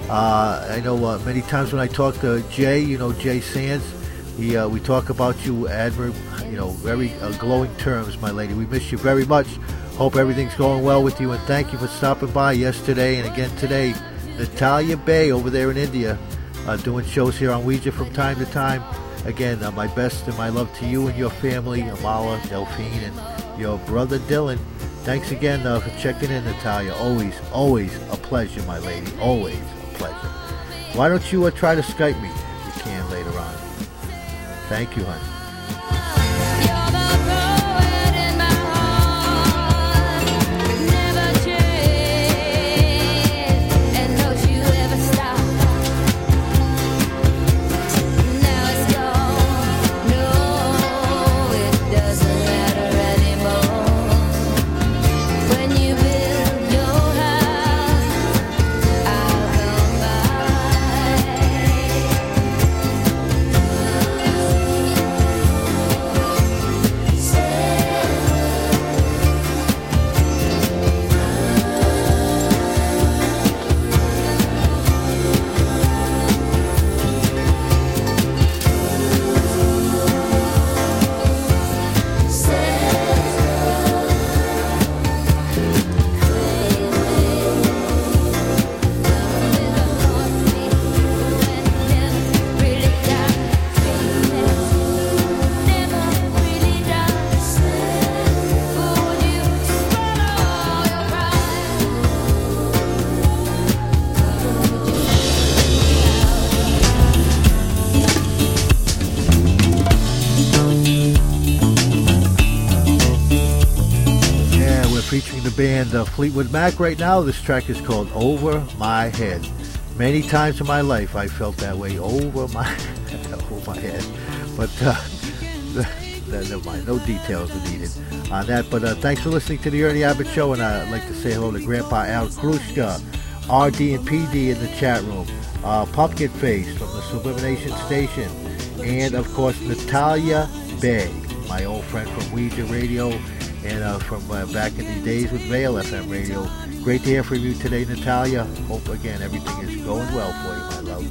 Uh, I know uh, many times when I talk to Jay, you know Jay Sands, He, uh, we talk about you, admir- you know, very uh, glowing terms, my lady. We miss you very much. Hope everything's going well with you, and thank you for stopping by yesterday and again today. Natalia Bay over there in India, uh, doing shows here on WEJA from time to time. Again, uh, my best and my love to you and your family, Amala, Delphine, and your brother Dylan. Thanks again uh, for checking in, Natalia. Always, always a pleasure, my lady. Always a pleasure. Why don't you uh, try to Skype me if you can later on? Thank you, honey. The uh, Fleetwood Mac right now. This track is called Over My Head. Many times in my life I felt that way over my (laughs) over my head. But uh, (laughs) never mind, no details are needed on that. But uh, thanks for listening to the Ernie Abbott Show, and I'd like to say hello to Grandpa Al Krushka, RD and PD in the chat room, uh, Pumpkin Face from the Sublimination Station, and of course Natalia Bay, my old friend from WEJA Radio and uh, from uh, back in the days with Vale FM Radio. Great to hear from you today, Natalia. Hope again everything is going well for you, my love.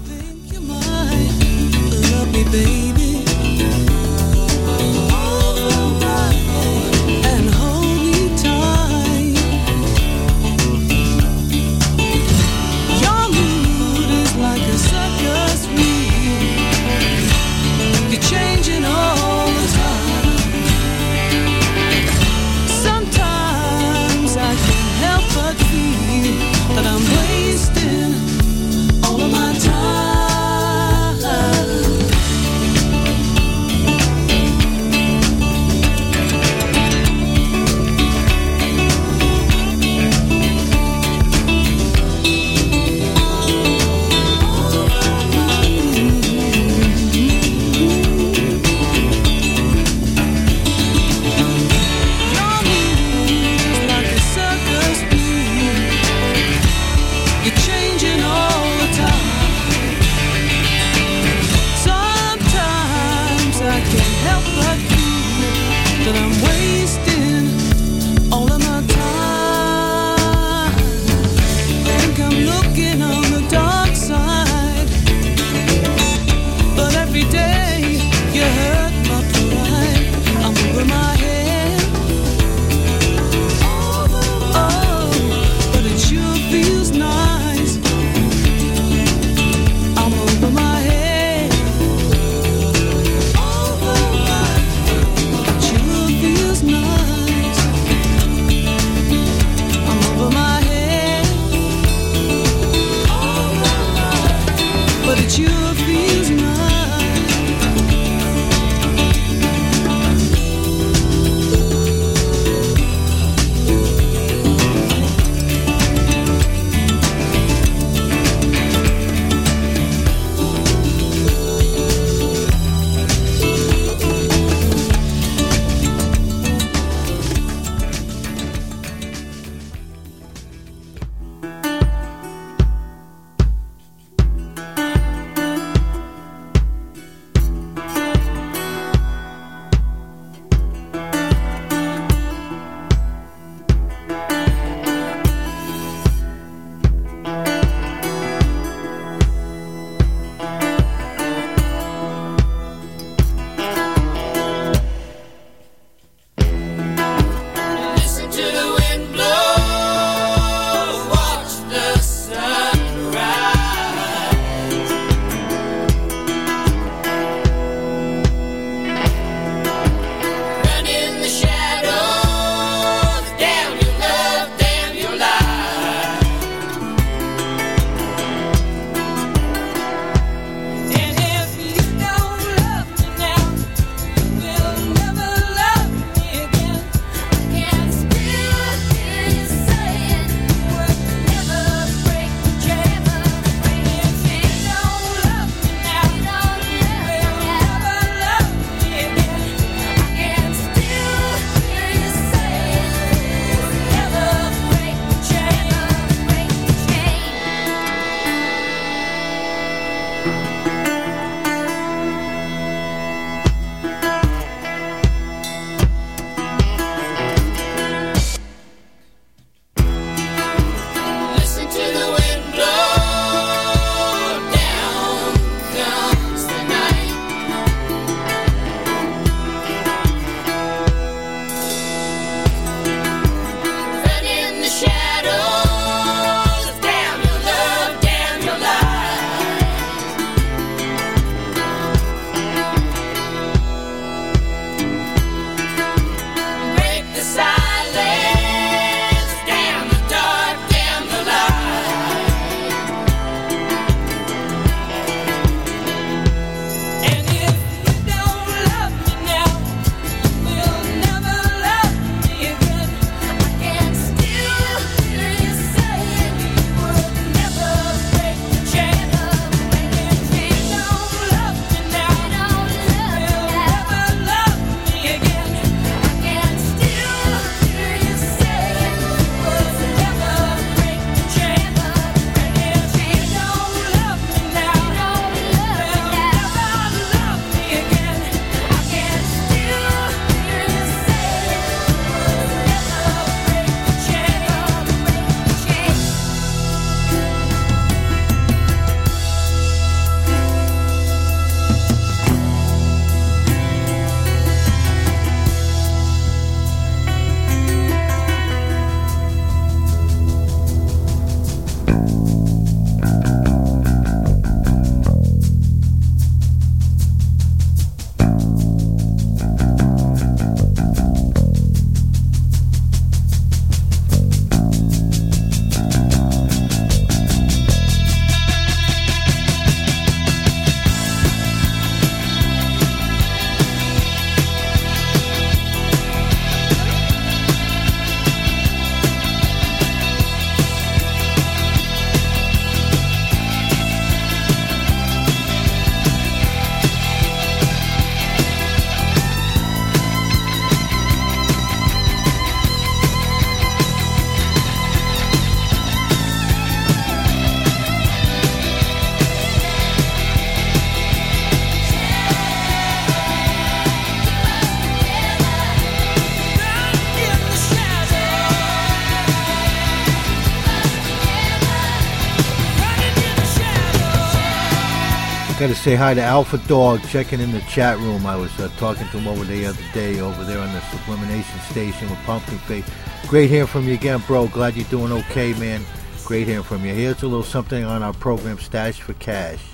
Say hi to Alpha Dog checking in the chat room. I was uh, talking to him over the other day over there on the Sublimination Station with Pumpkin Face. Great hearing from you again, bro. Glad you're doing okay, man. Great hearing from you. Here's a little something on our program, Stash for Cash.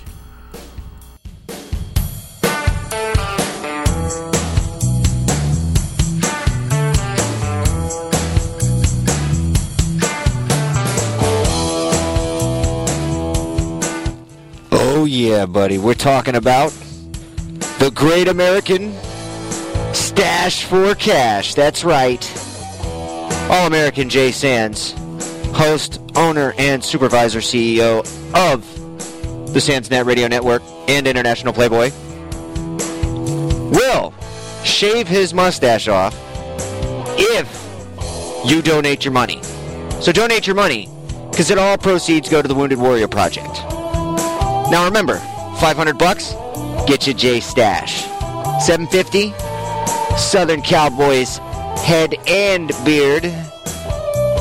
Yeah, buddy. We're talking about the Great American Stash for Cash. That's right. All American Jay Sands, host, owner, and supervisor CEO of the Sandsnet Radio Network and International Playboy, will shave his mustache off if you donate your money. So donate your money because it all proceeds go to the Wounded Warrior Project. Now remember, 500 bucks, get you J Stash. 750, Southern Cowboys head and beard.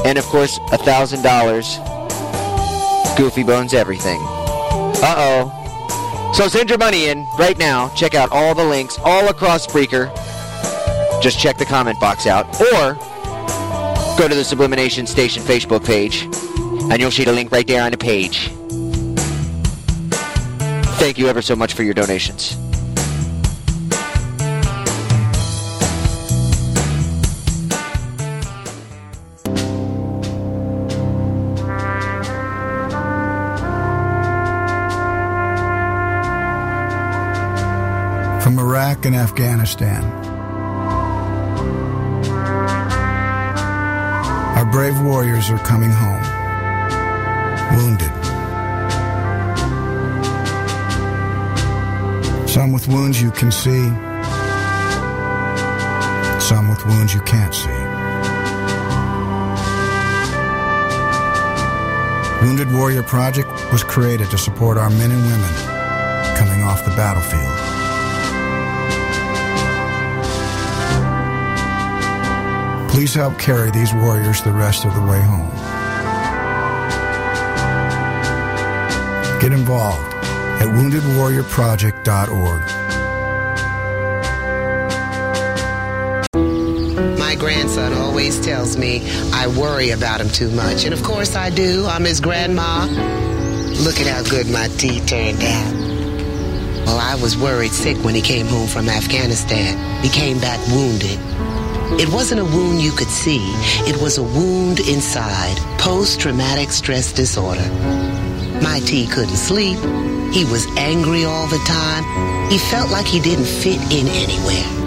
And of course, $1,000, Goofy Bones everything. Uh-oh. So send your money in right now. Check out all the links all across Spreaker. Just check the comment box out. Or go to the Sublimination Station Facebook page, and you'll see the link right there on the page. Thank you ever so much for your donations. from Iraq and Afghanistan. Our brave warriors are coming home, wounded. Some with wounds you can see, some with wounds you can't see. Wounded Warrior Project was created to support our men and women coming off the battlefield. Please help carry these warriors the rest of the way home. Get involved at woundedwarriorproject.org. My grandson always tells me I worry about him too much. And of course I do. I'm his grandma. Look at how good my tea turned out. Well, I was worried sick when he came home from Afghanistan. He came back wounded. It wasn't a wound you could see. It was a wound inside. Post-traumatic stress disorder. My tea couldn't sleep. He was angry all the time. He felt like he didn't fit in anywhere.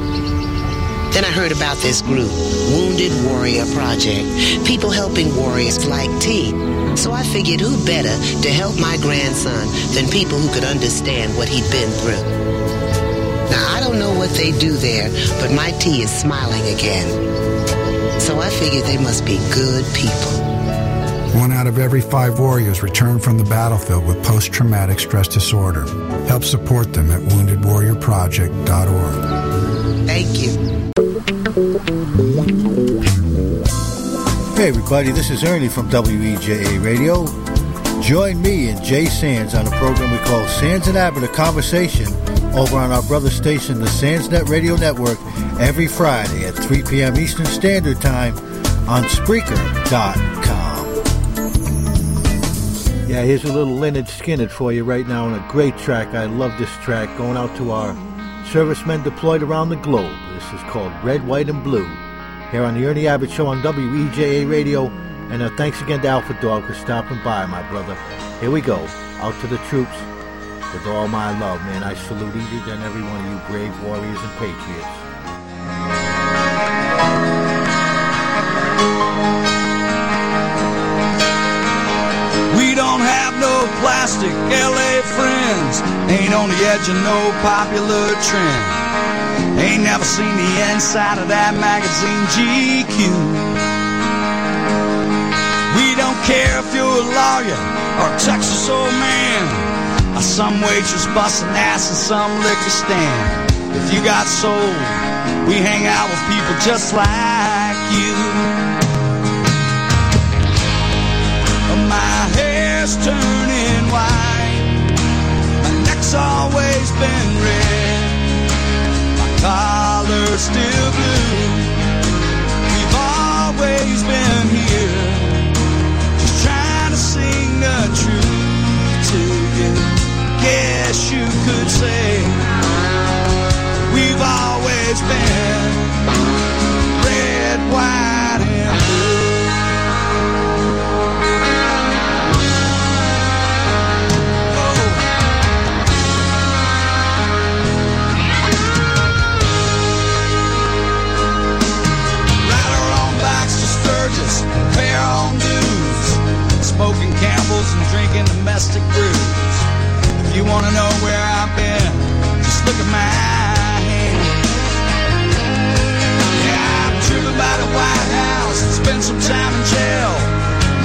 Then I heard about this group, Wounded Warrior Project. People helping warriors like T. So I figured who better to help my grandson than people who could understand what he'd been through. Now, I don't know what they do there, but my T is smiling again. So I figured they must be good people. One out of every five warriors return from the battlefield with post traumatic stress disorder. Help support them at woundedwarriorproject.org. Thank you. Hey everybody, this is Ernie from WEJA Radio. Join me and Jay Sands on a program we call Sands and Abbott, a conversation over on our brother station, the Sandsnet Radio Network, every Friday at 3 p.m. Eastern Standard Time on Spreaker.com. Yeah, here's a little Lynyrd Skynyrd for you right now on a great track. I love this track going out to our servicemen deployed around the globe. This is called Red, White, and Blue here on the Ernie Abbott Show on WEJA Radio. And uh, thanks again to Alpha Dog for stopping by, my brother. Here we go. Out to the troops with all my love, man. I salute each and every one of you brave warriors and patriots. Plastic LA friends. Ain't on the edge of no popular trend. Ain't never seen the inside of that magazine GQ. We don't care if you're a lawyer or a Texas old man. Or some waitress busting ass in some liquor stand. If you got soul, we hang out with people just like you. My hair's it's always been red. My collar's still blue. We've always been here, just trying to sing the truth to you. Guess you could say we've always been red, white. Pay our own dues. Smoking Camels and drinking domestic brews. If you wanna know where I've been, just look at my hand. Yeah, I'm driven by the White House, spent some time in jail.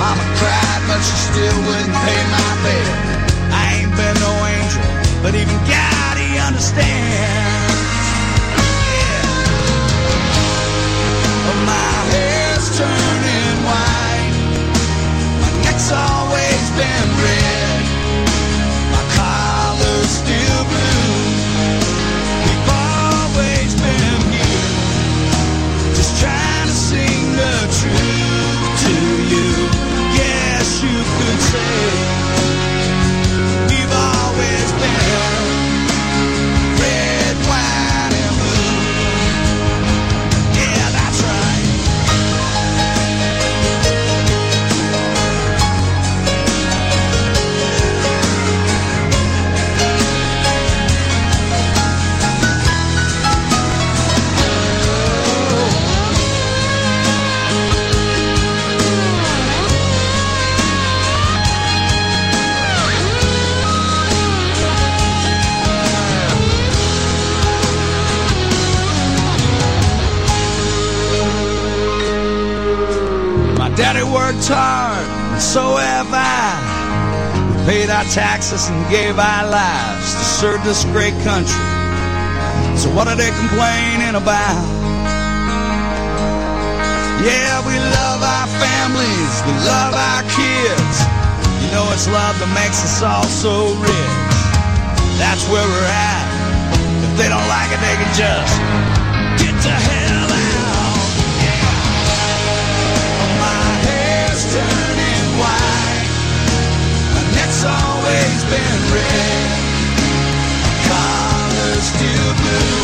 Mama cried, but she still wouldn't pay my bill. I ain't been no angel, but even God, he understands. Oh, my hair's turning white. My neck's always been red. My collar's still blue. We've always been here, just trying to sing the truth to you. Yes, you could say so have I. We paid our taxes and gave our lives to serve this great country. So what are they complaining about? Yeah, we love our families, we love our kids. You know it's love that makes us all so rich. That's where we're at. If they don't like it, they can just get the hell out. My hair's turning always been red. My collar's still blue.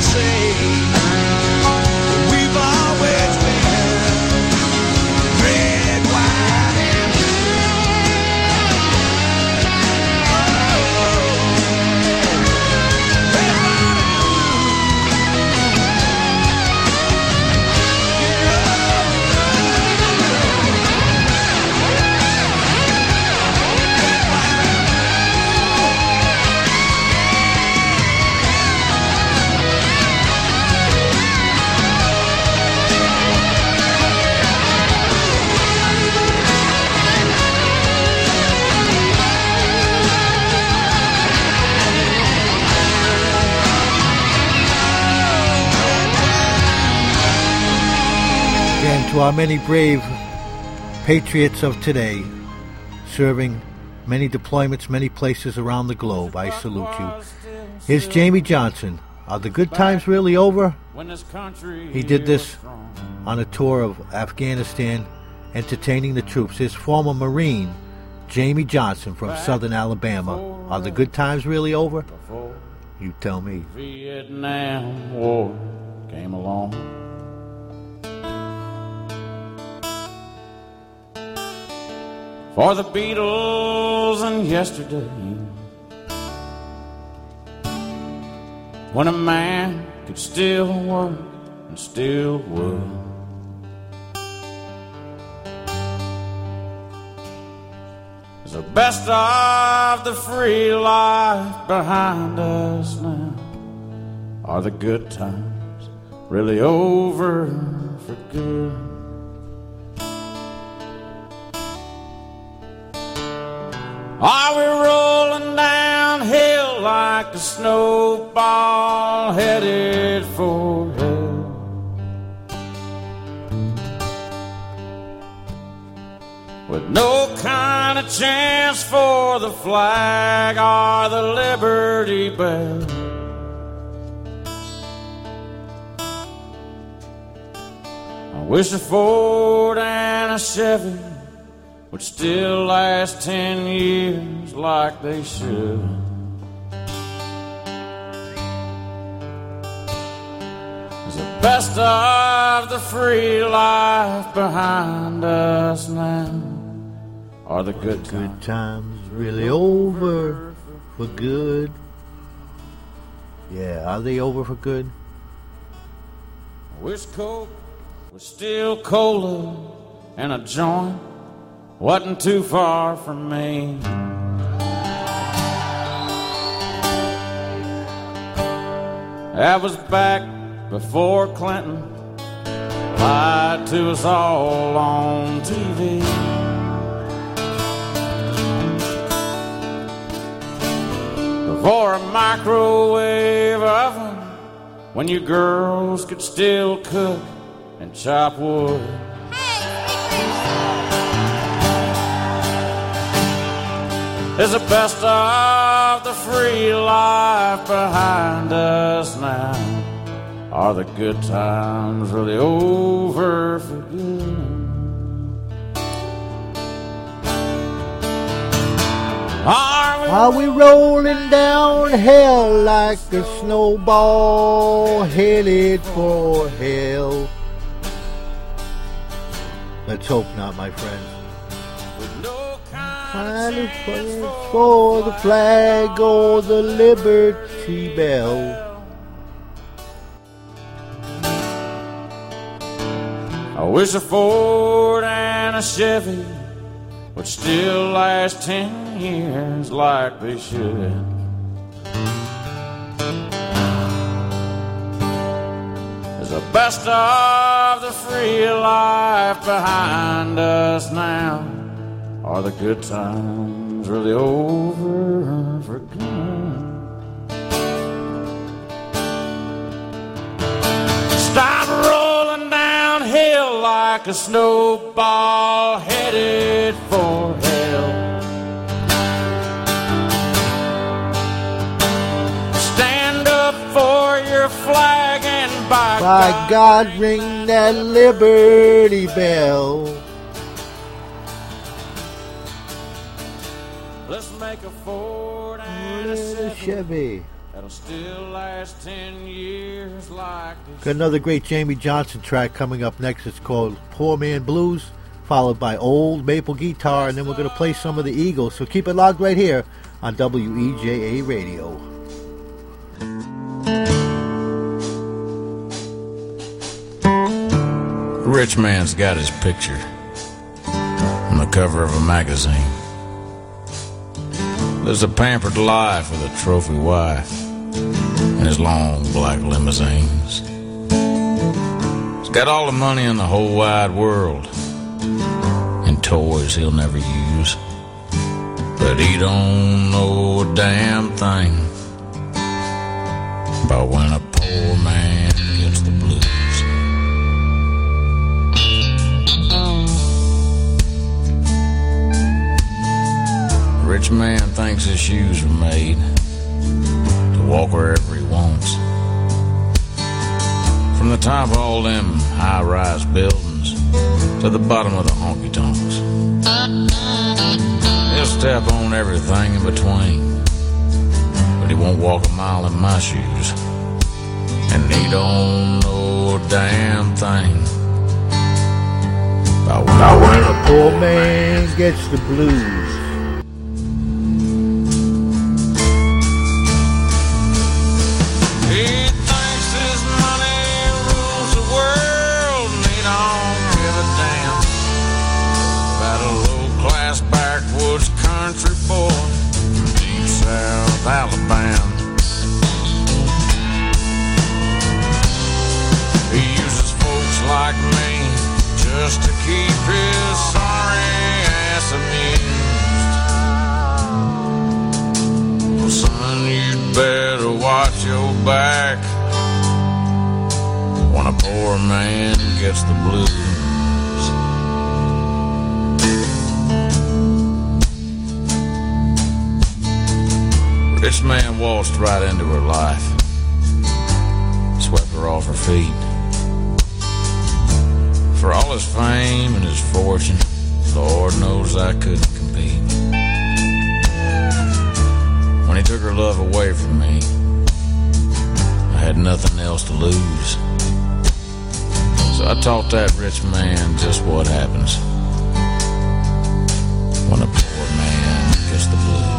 Say to our many brave patriots of today, serving many deployments, many places around the globe, I salute you. Here's Jamey Johnson. Are the good times really over? He did this on a tour of Afghanistan, entertaining the troops. His former Marine, Jamey Johnson from southern Alabama. Are the good times really over? You tell me. Vietnam War came along. For the Beatles and yesterday. When a man could still work and still would. the best of the free life behind us now. Are the good times really over for good? Are we rolling downhill like a snowball headed for hell? With no kind of chance for the flag or the Liberty Bell. I wish a Ford and a Chevy would still last ten years like they should. It's the best of the free life behind us now. Are the good times, Good times really over for good? Yeah, are they over for good? I wish Coke was still cola and a joint wasn't too far from me. That was back before Clinton lied to us all on TV. Before a microwave oven, when you girls could still cook and chop wood. Is the best of the free life behind us now? Are the good times really over for good? Are we rolling down hell like a snowball headed for hell? Let's hope not, my friends. Of plans for the flag or the Liberty Bell. I wish a Ford and a Chevy would still last ten years like they should. There's the best of the free life behind us now. Are the good times really over for good? Stop rolling downhill like a snowball headed for hell. Stand up for your flag and by, By God, ring that Liberty Bell. Chevy Chevy. that'll still last ten years like this. Got another great Jamey Johnson track coming up next. It's called Poor Man Blues, followed by Old Maple Guitar, and then we're going to play some of the Eagles. So keep it logged right here on WEJA Radio. A rich man's got his picture on the cover of a magazine. There's a pampered life with a trophy wife and his long black limousines. He's got all the money in the whole wide world and toys he'll never use. But he don't know a damn thing about when a rich man thinks his shoes are made to walk wherever he wants. From the top of all them high rise buildings to the bottom of the honky tonks. He'll step on everything in between, but he won't walk a mile in my shoes. And he don't know a damn thing Now when a poor man gets the blues. Bound. He uses folks like me just to keep his sorry ass amused. Well, son, you'd better watch your back when a poor man gets the blues. Rich man waltzed right into her life, swept her off her feet. For all his fame and his fortune, Lord knows I couldn't compete. When he took her love away from me, I had nothing else to lose. So I taught that rich man just what happens when a poor man gets the blues.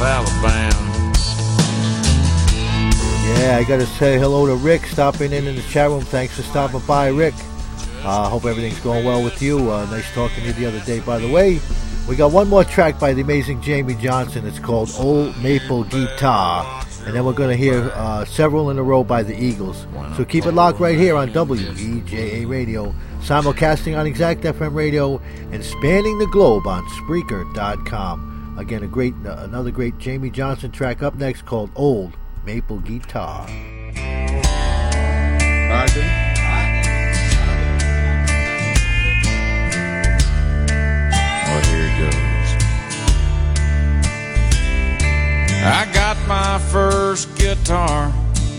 Alabama. Yeah, I got to say hello to Rick stopping in in the chat room. Thanks for stopping by, Rick. Uh, hope everything's going well with you. Uh, nice talking to you the other day, by the way. We got one more track by the amazing Jamey Johnson. It's called Old Maple Guitar. And then we're going to hear uh, several in a row by the Eagles. So keep it locked right here on WEJA Radio, simulcasting on Exact FM Radio, and spanning the globe on Spreaker.com. Again, a great, uh, another great Jamey Johnson track up next called Old Maple Guitar. Well, here goes. I got my first guitar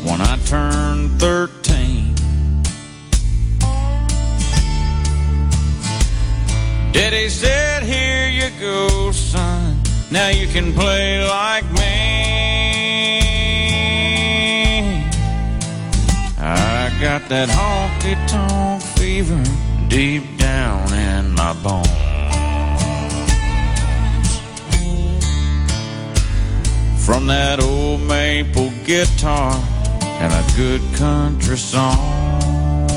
when I turned 13. Daddy said, Here you go, son. Now you can play like me. I got that honky tonk fever deep down in my bones. From that old maple guitar and a good country song.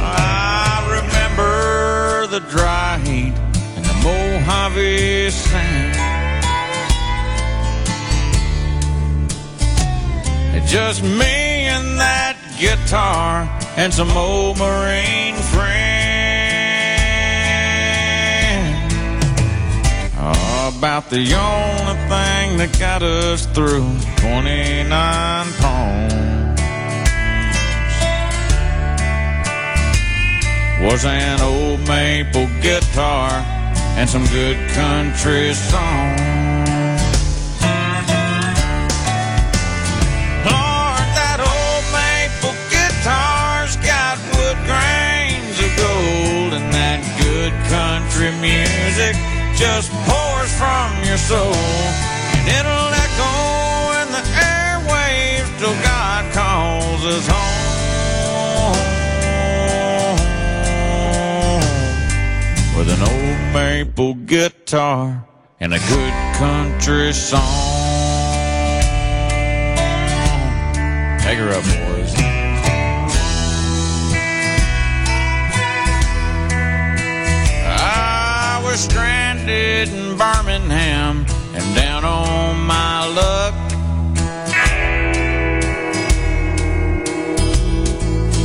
I remember the dry heat Mojave sand. Just me and that guitar and some old Marine friend. About the only thing that got us through 29 Palms was an old maple guitar and some good country songs. Lord, that old maple guitar's got wood grains of gold, and that good country music just pours from your soul, and it'll echo in the airwaves till God calls us home maple guitar and a good country song. Take her up, boys. I was stranded in Birmingham and down on my luck.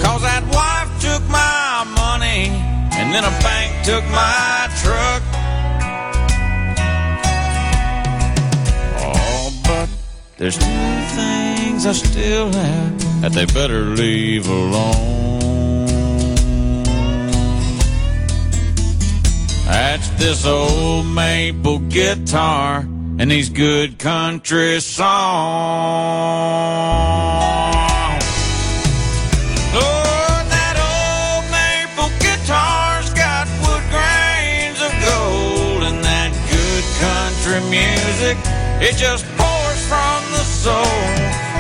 Cause that wife took my money and then a bank took my there's two things I still have that they better leave alone. That's this old maple guitar and these good country songs. That old maple guitar's got wood grains of gold, and that good country music, it just soul.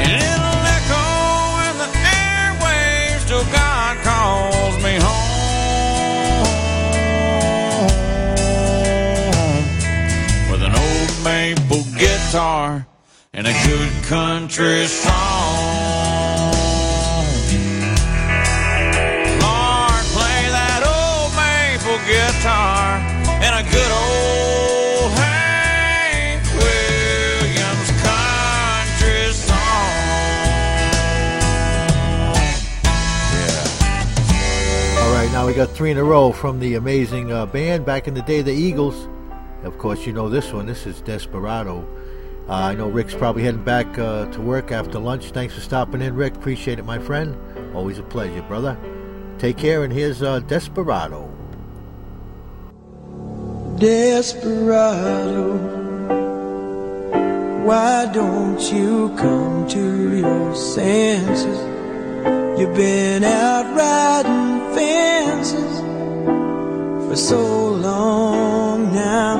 And it'll echo in the airwaves till God calls me home. With an old maple guitar and a good country song. We got three in a row from the amazing uh, band back in the day, the Eagles. Of course, you know this one. This is Desperado. Uh, I know Rick's probably heading back uh, to work after lunch. Thanks for stopping in, Rick. Appreciate it, my friend. Always a pleasure, brother. Take care, and here's uh, Desperado. Desperado, why don't you come to your senses? You've been out riding fences for so long now.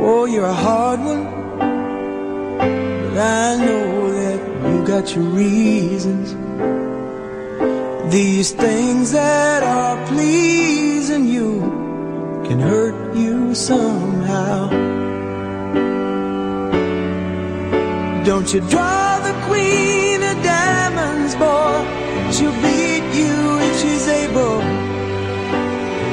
Oh, you're a hard one, but I know that you got your reasons. These things that are pleasing you can hurt you somehow. Don't you draw the queen of diamonds, boy? She'll beat you she's able.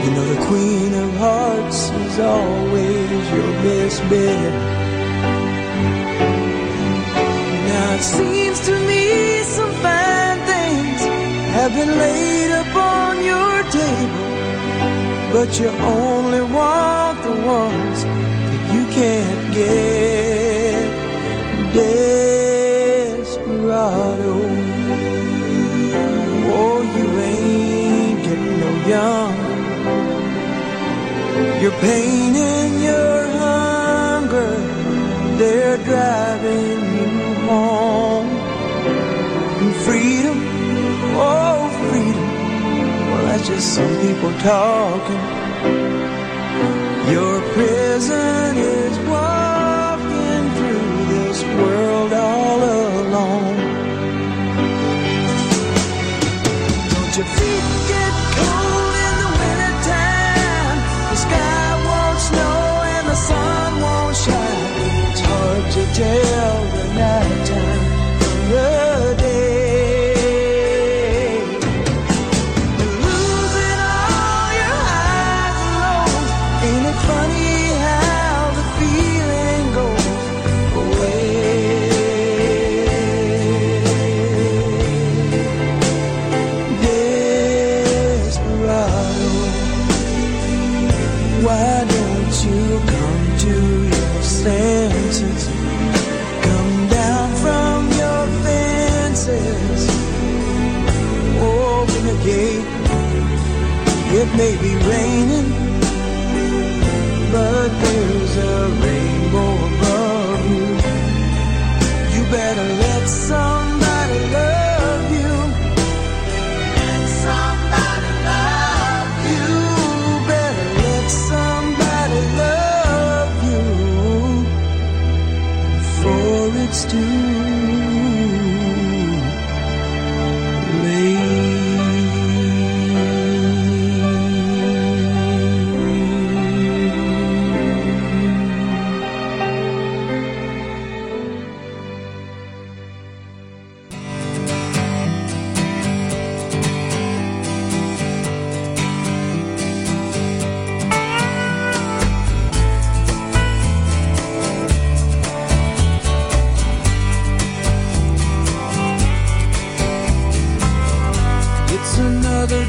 You know the queen of hearts is always your best bet. Now it seems to me some fine things have been laid upon your table. But you only want the ones that you can't get. Desperado. Younger. Your pain and your hunger, they're driving you home. And freedom, oh, freedom. Well, that's just some people talking. Your prison is walking through this world all alone. Don't your feet get cold tell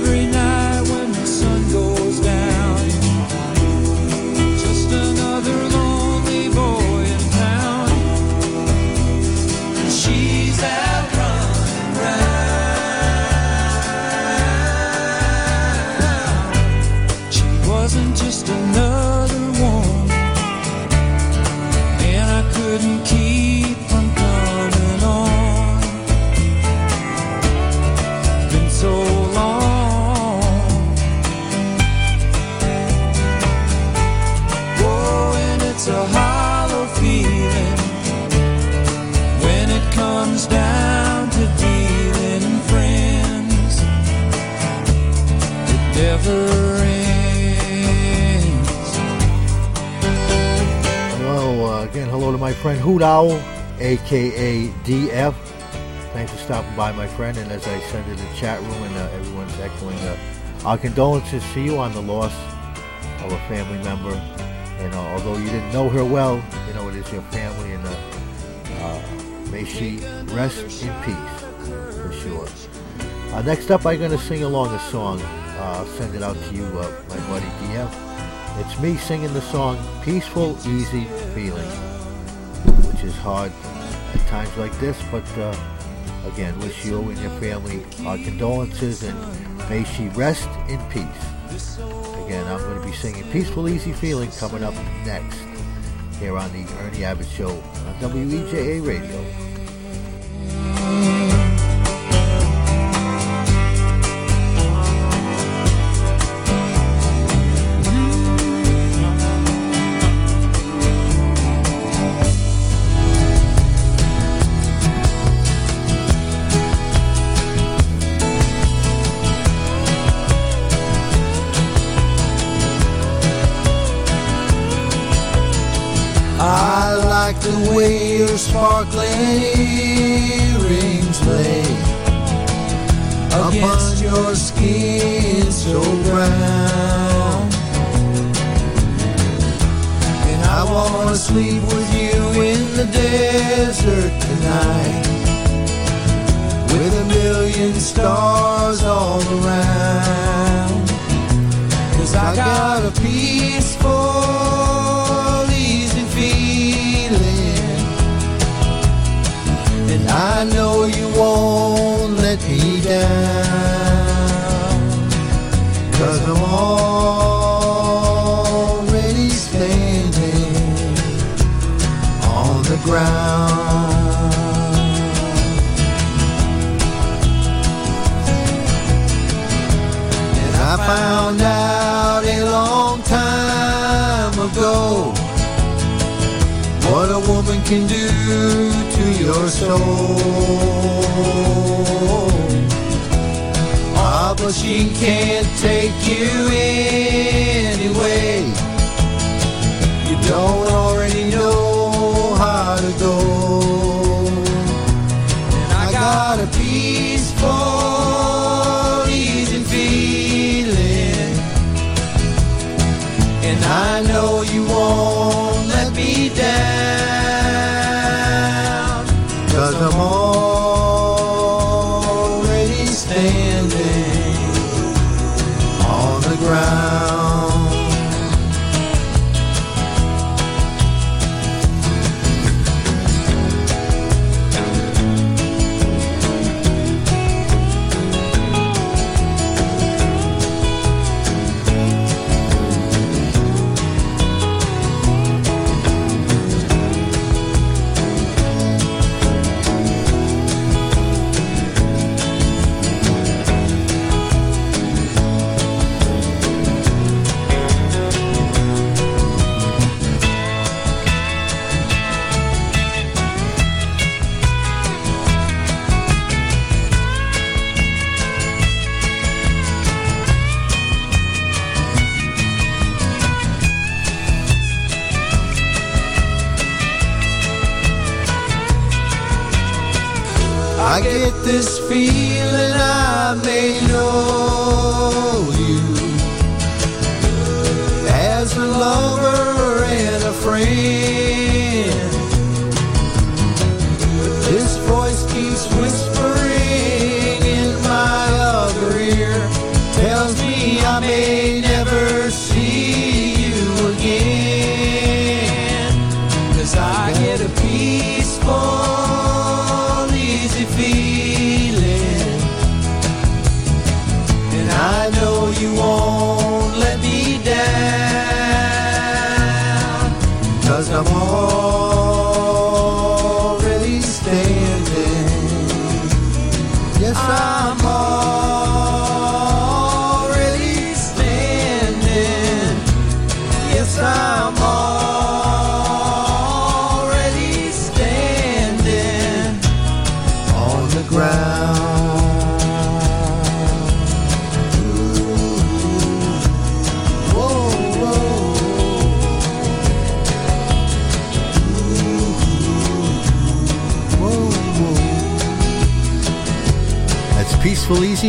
Every my friend Hoot Owl, aka DF. Thanks for stopping by, my friend. And as I said in the chat room, and uh, everyone's echoing uh, our condolences to you on the loss of a family member. And uh, although you didn't know her well, you know it is your family, and uh, uh, may she rest in peace for sure. Uh, next up, I'm going to sing along a song. Uh, send it out to you, my buddy DF. It's me singing the song Peaceful, Easy Feeling, which is hard at times like this, but uh, again, wish you and your family our condolences and may she rest in peace. Again, I'm going to be singing Peaceful, Easy Feeling coming up next here on the Ernie Abbott Show on WEJA Radio. Sparkling earrings lay upon your skin so brown. And I wanna sleep with you in the desert tonight, with a million stars all around. Cause I got a peaceful, Cause I'm already standing on the ground. And I found out a long time ago what a woman can do to your soul. She can't take you anyway. You don't already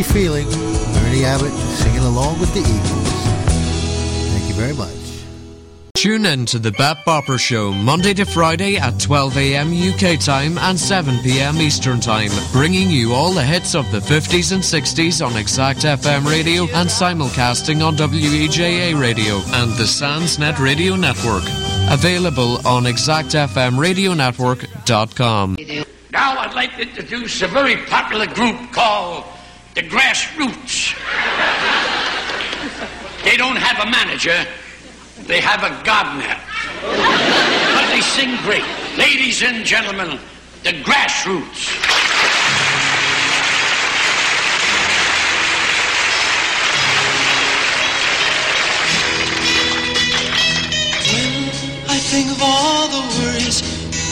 peaceful, easy feeling. Ernie Abbott singing along with the Eagles. Thank you very much. Tune in to the Bat Bopper Show Monday to Friday at 12 a.m. UK time and 7 p.m. Eastern time, bringing you all the hits of the 50s and 60s on Exact FM radio and simulcasting on WEJA radio and the Sandsnet Radio Network. Available on exactfmradionetwork.com. Now I'd like to introduce a very popular group called the Grassroots. they don't have a manager, they have a gardener. but they sing great. Ladies and gentlemen, the Grassroots. I think of all the worries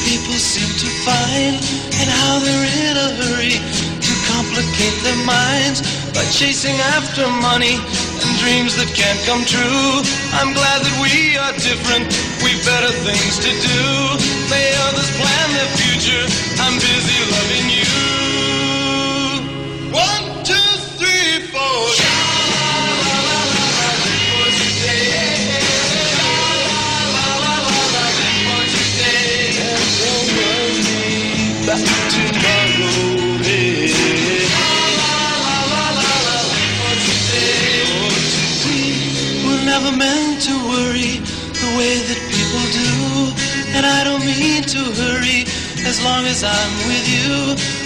people seem to find and how they're in a hurry complicate their minds by chasing after money and dreams that can't come true. I'm glad that we are different. We've better things to do. May others plan their future. I'm busy loving you. One, worry the way that people do. And I don't mean to hurry as long as I'm with you.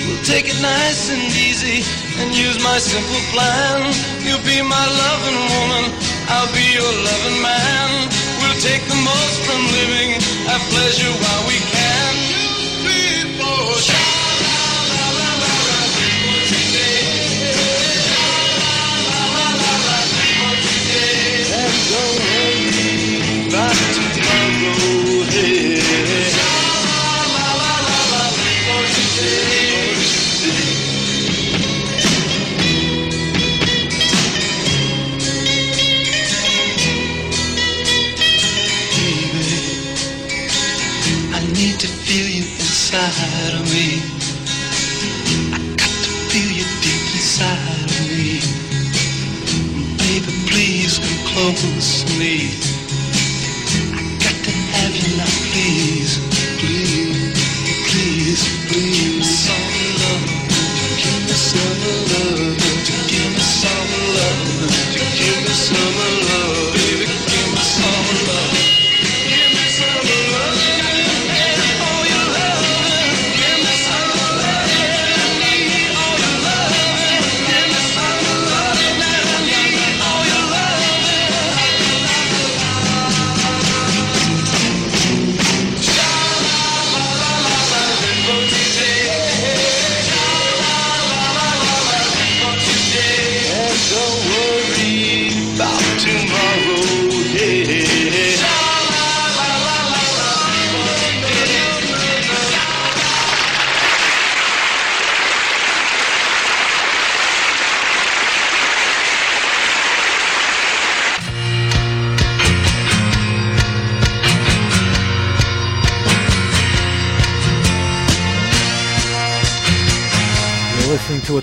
We'll take it nice and easy and use my simple plan. You'll be my loving woman, I'll be your loving man. We'll take the most from living, have pleasure while we can. Two, three, four. Inside of me. I got to feel you deep inside of me. Baby, please come close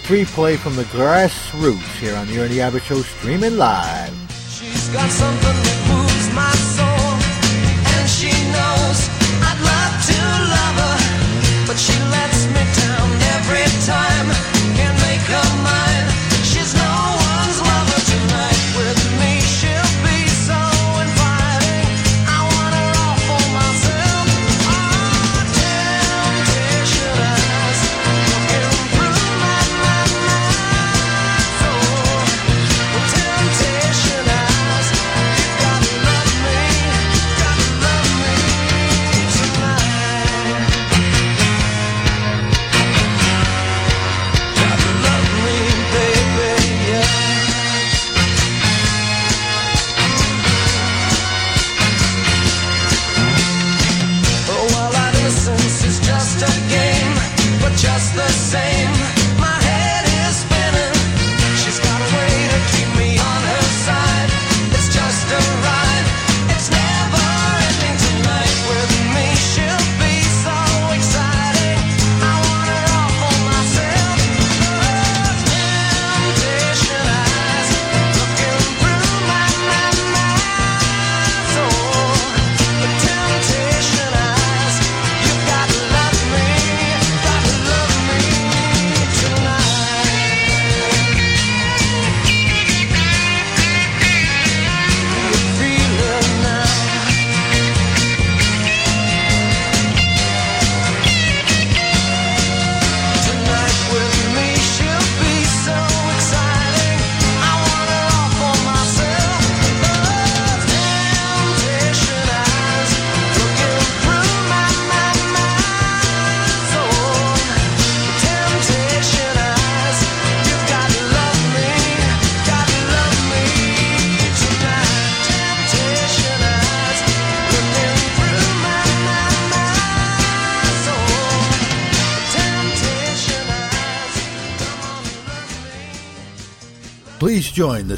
three play from the Grassroots here on the Ernie Abbott Show, streaming live.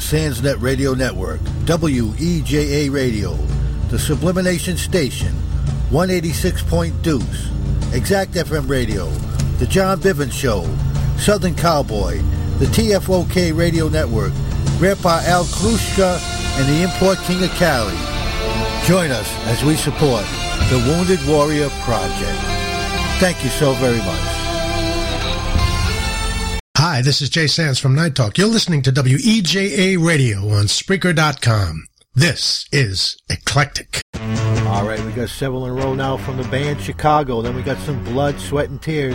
Sandsnet Radio Network, WEJA Radio, the Sublimination Station, 186 Point Deuce, Exact FM Radio, The John Bivens Show, Southern Cowboy, the TFOK Radio Network, Grandpa Al Klushka, and the Import King of Cali. Join us as we support the Wounded Warrior Project. Thank you so very much. Hi, this is Jay Sands from Night Talk. You're listening to WEJA Radio on Spreaker.com. This is Eclectic. All right, we got several in a row now from the band Chicago. Then we got some blood, sweat, and tears.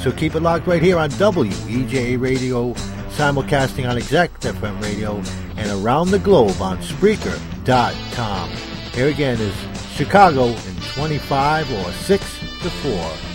So keep it locked right here on WEJA Radio, simulcasting on Exact FM Radio, and around the globe on Spreaker.com. Here again is Chicago in 25 or 6 to 4.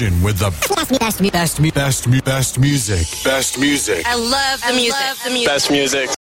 Station with the best, best, best, best, best, best music. Best music. I love the music. the music. Best music.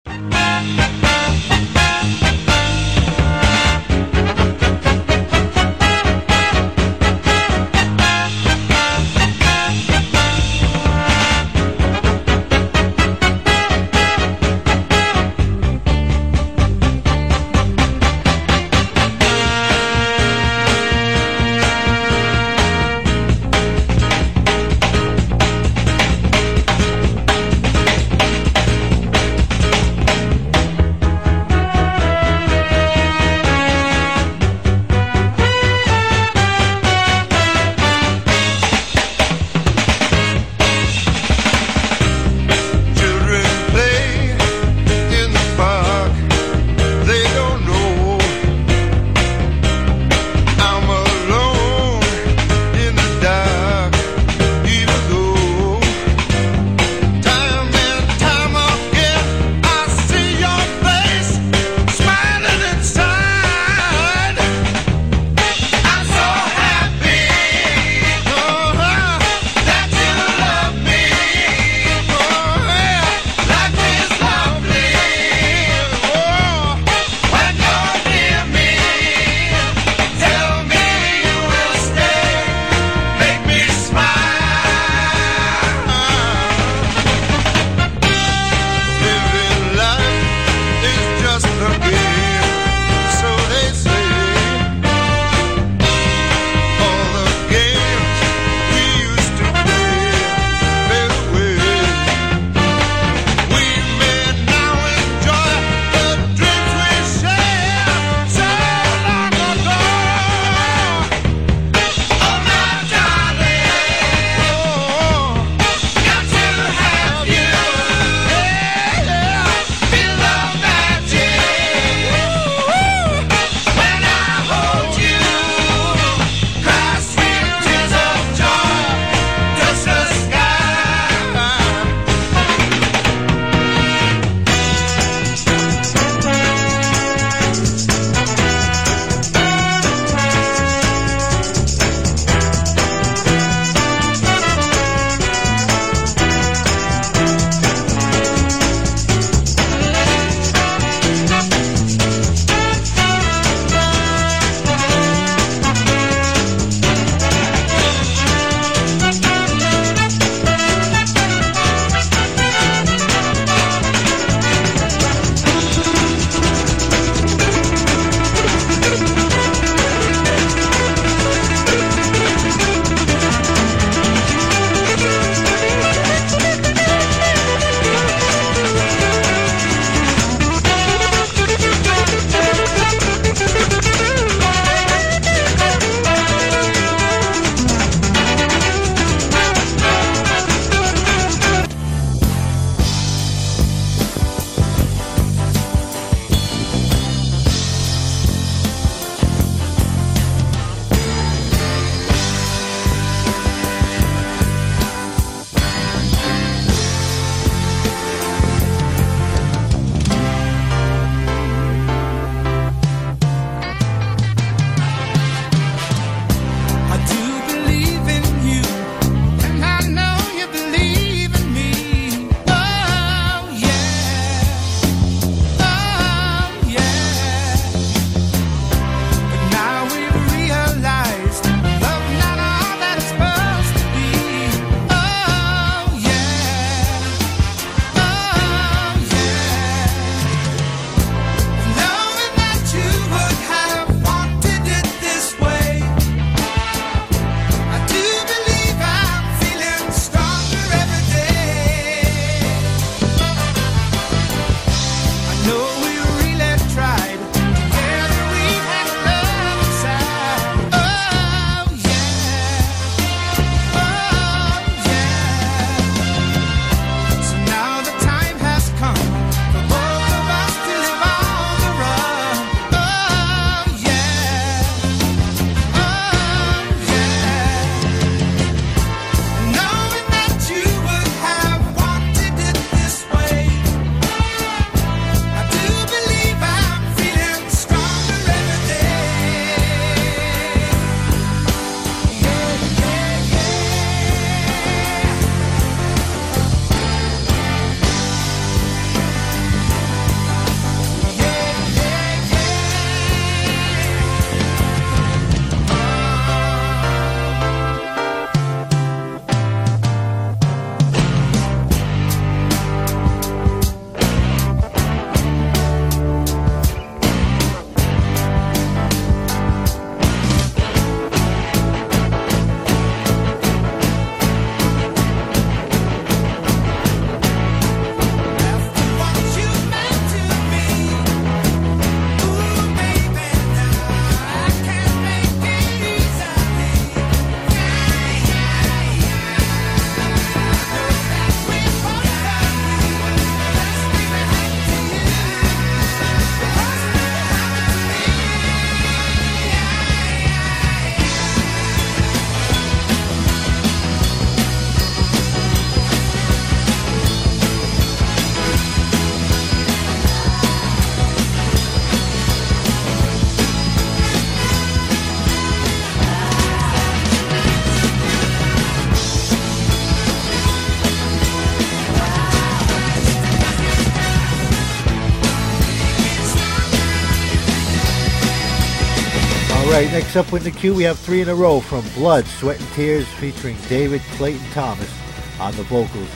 Next up in the queue, we have three in a row from Blood, Sweat and Tears featuring David Clayton Thomas on the vocals.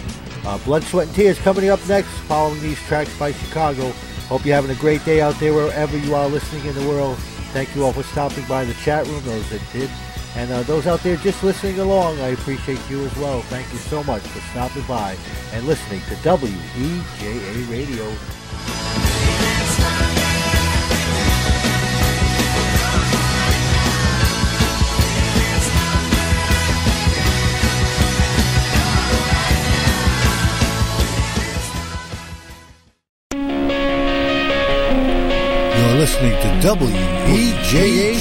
Uh, Blood, Sweat and Tears coming up next, following these tracks by Chicago. Hope you're having a great day out there wherever you are listening in the world. Thank you all for stopping by the chat room, those that did. And uh, those out there just listening along, I appreciate you as well. Thank you so much for stopping by and listening to WEJA Radio. WEJA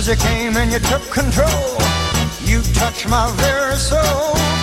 Cause you came and you took control. You touched my very soul.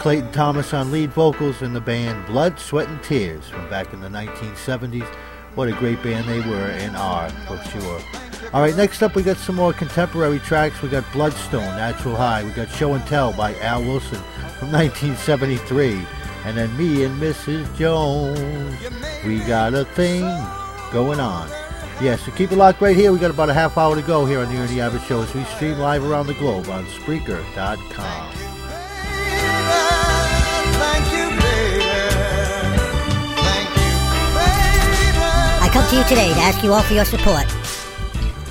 Clayton Thomas on lead vocals in the band Blood, Sweat, and Tears from back in the 1970s. What a great band they were and are, for sure. All right, next up we got some more contemporary tracks. We got Bloodstone, Natural High. We got Show and Tell by Al Wilson from 1973. And then me and Mrs. Jones. We got a thing going on. Yeah, so keep it locked right here. We got about a half hour to go here on the Ernie Abbott Show as we stream live around the globe on Spreaker.com. to you today to ask you all for your support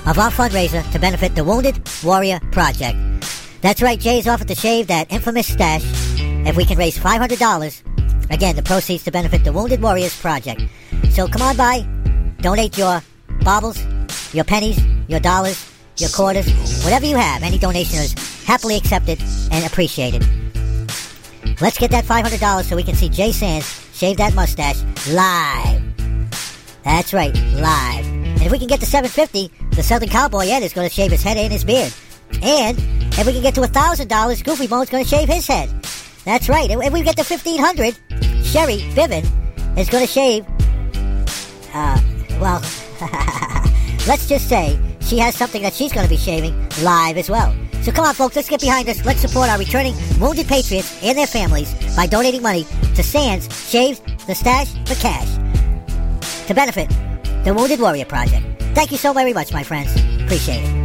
of our fundraiser to benefit the Wounded Warrior Project. That's right, Jay's offered to shave that infamous stash if we can raise $500. Again, the proceeds to benefit the Wounded Warriors Project. So come on by, donate your baubles, your pennies, your dollars, your quarters, whatever you have. Any donation is happily accepted and appreciated. Let's get that $500 so we can see Jay Sands shave that mustache live. That's right, live. And if we can get to 750, the Southern Cowboy Ed is going to shave his head and his beard. And if we can get to $1,000, Goofy Bone's going to shave his head. That's right. If we get to 1500, Sherry Vivian is going to shave. Uh, well, (laughs) let's just say she has something that she's going to be shaving live as well. So come on, folks, let's get behind us. Let's support our returning wounded patriots and their families by donating money to Sands Shaves the Stash for Cash to benefit the Wounded Warrior Project. Thank you so very much, my friends. Appreciate it.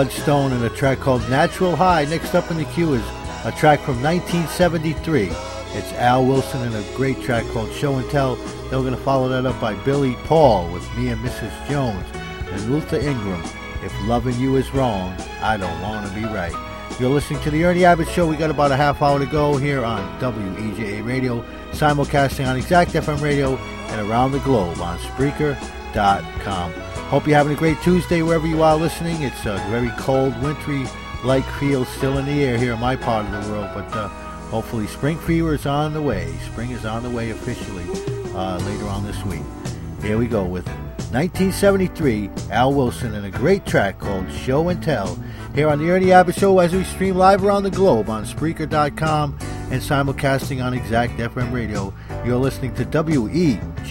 Bloodstone and a track called Natural High. Next up in the queue is a track from 1973. It's Al Wilson and a great track called Show and Tell. Then we're going to follow that up by Billy Paul with Me and Mrs. Jones and Luther Ingram. If loving you is wrong, I don't want to be right. You're listening to the Ernie Abbott Show. We got about a half hour to go here on WEJA Radio, simulcasting on Exact FM Radio and around the globe on Spreaker.com. Hope you're having a great Tuesday wherever you are listening. It's a very cold, wintry like feel still in the air here in my part of the world, but uh, hopefully spring fever is on the way. Spring is on the way officially uh, later on this week. Here we go with 1973, Al Wilson and a great track called Show and Tell here on the Ernie Abbott Show as we stream live around the globe on Spreaker.com and simulcasting on Exact FM Radio. You're listening to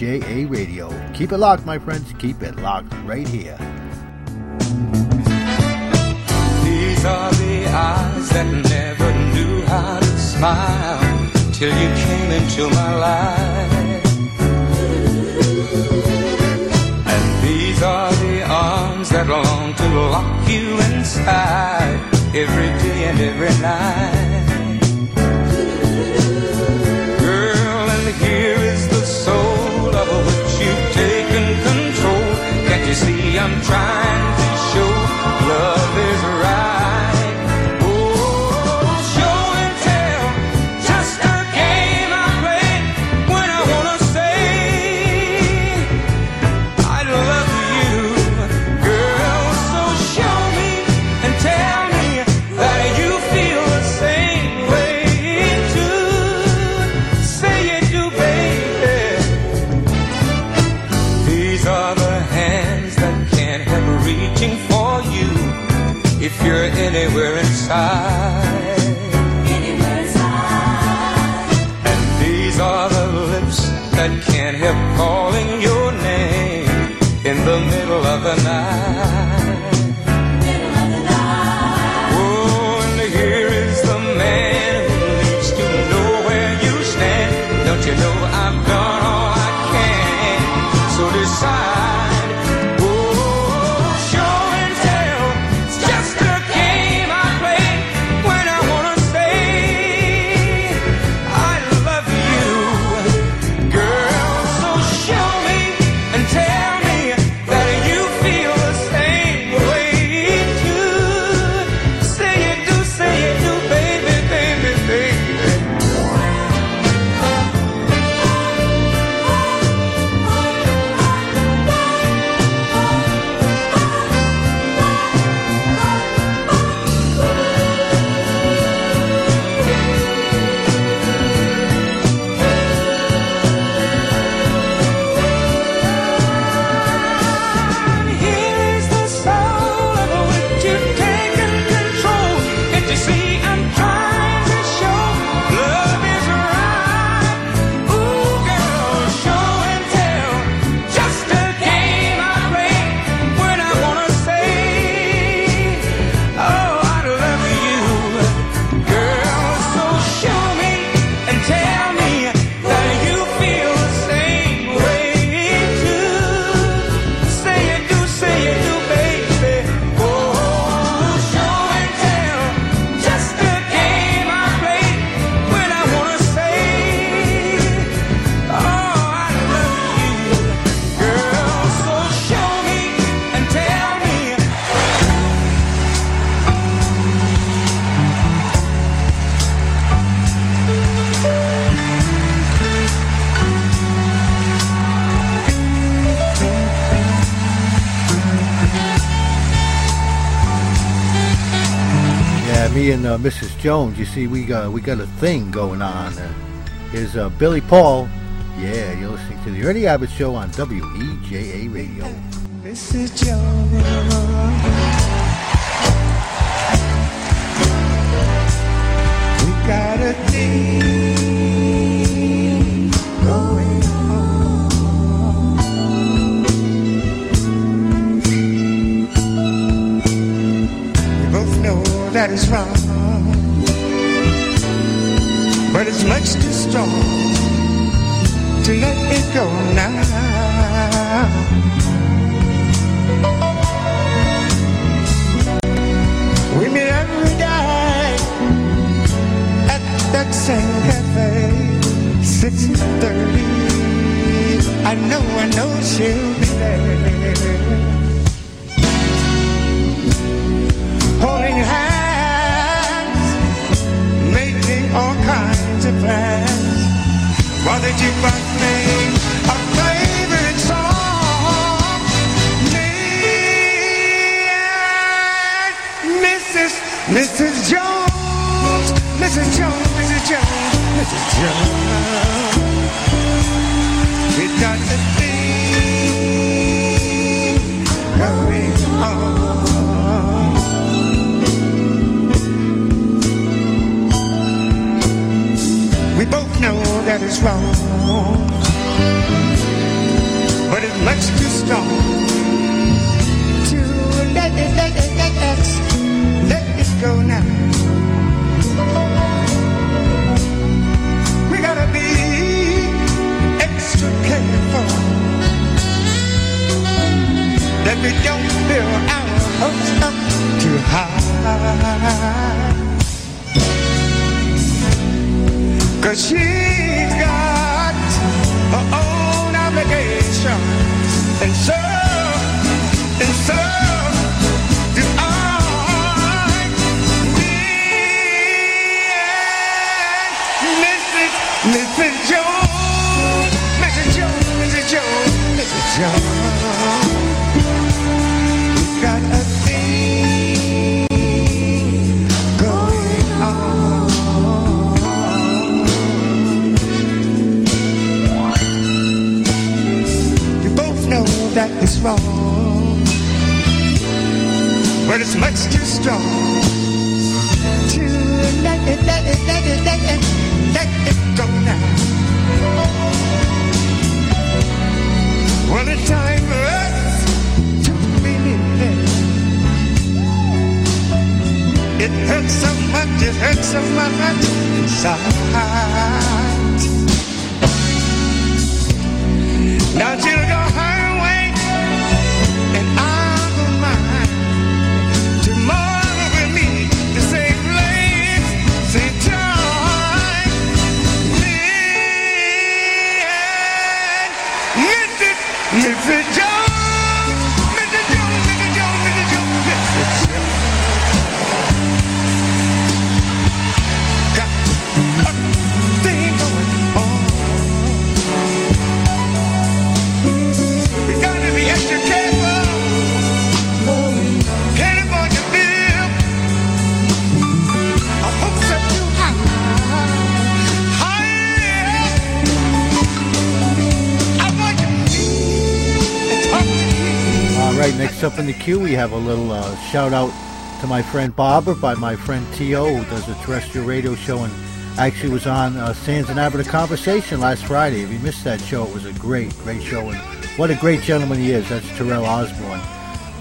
WEJA Radio. Keep it locked, my friends. Keep it locked right here. These are the eyes that never knew how to smile till you came into my life. And these are the arms that long to lock you inside every day and every night. I'm trying uh, Mrs. Jones. You see, we got we got a thing going on. Uh, here's uh, Billy Paul. Yeah, you're listening to the Ernie Abbott Show on WEJA Radio. Is Joe. We got a thing going on. We both know that wrong, but it's much too strong to let it go now. We meet every day at that same cafe, six thirty. I know, I know she'll be there, holding hands all kinds of plans. Why the jukebox playing our favorite song? Me and Mrs. Mrs. Jones, Mrs. Jones, Mrs. Jones, Mrs. Jones. We got the thing going on. That it's wrong, but it's much too strong to let it, let it, let it, let it go now. We gotta be extra careful that we don't build our hopes up too high. Cause she's obligations and so, and so wrong, but it's much too strong to let it, let it, let it, let it, let it go now. Well, it's time for us to believe it. It hurts so much, it hurts so much inside. Now she'll go her next up in the queue, we have a little uh, shout out to my friend Barbara by my friend T.O., who does a terrestrial radio show and actually was on uh, Sands and Abbott Conversation last Friday. If you missed that show, it was a great, great show. And what a great gentleman he is. That's Terrell Osborne.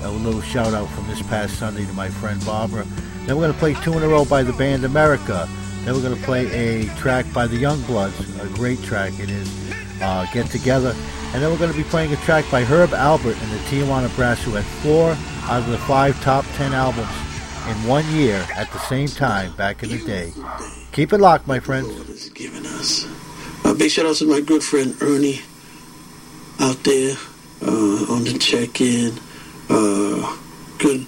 A little shout out from this past Sunday to my friend Barbara. Then we're going to play two in a row by the band America. Then we're going to play a track by the Youngbloods, a great track it is, uh, Get Together. And then we're going to be playing a track by Herb Alpert and the Tijuana Brass, who had four out of the five top ten albums in one year at the same time back in the day. Keep it locked, my friends. Uh, big shout out to my good friend Ernie out there uh, on the check-in. Uh, good,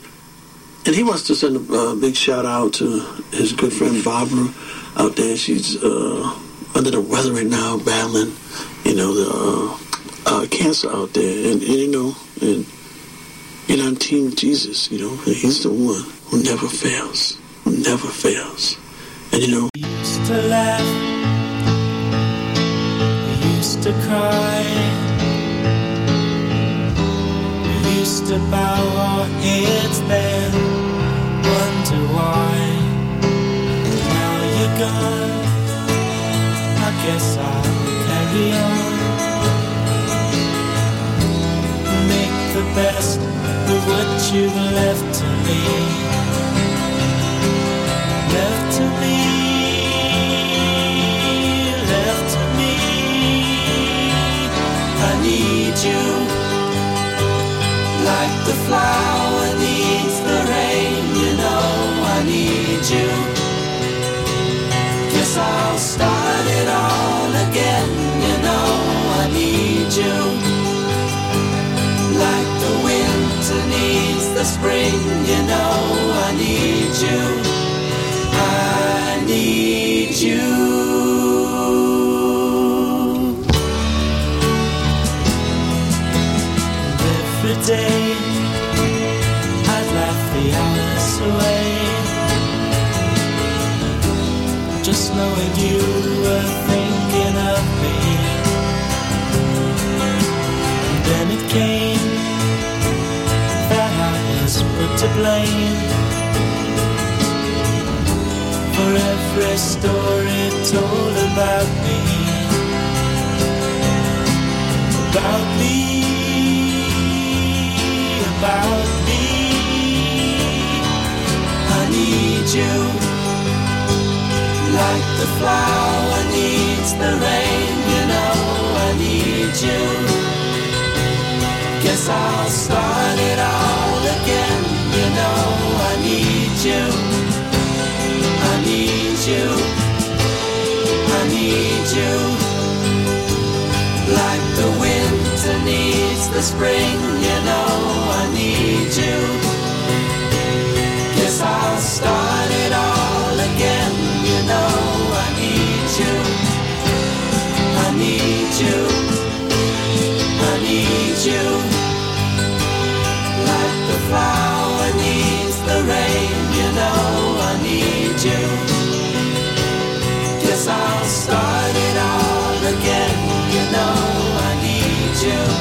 and he wants to send a uh, big shout out to his good friend Barbara out there. She's uh, under the weather right now, battling, you know, the uh, cancer out there, and, and you know, and know, I'm Team Jesus. You know, he's the one who never fails, who never fails, and you know. used to laugh, we used to cry, we used to bow our heads then, wonder why. Now you're gone, I guess I'll carry on. Best of what you've left to me. Left to me, left to me. I need you, like the flower needs the rain. You know I need you. Guess I'll start it all again. You know I need you. the spring, you know I need you. I need you. And every day I'd laugh the hours away. Just knowing you were thinking of me. And then it came. To blame for every story told about me. About me, about me. I need you like the flower needs the rain, you know I need you. Guess I'll start it all know I need you. I need you. I need you. Like the winter needs the spring, you know I need you. Guess I'll start it all again, you know I need you. I need you. I need you. Guess I'll start it all again, you know I need you.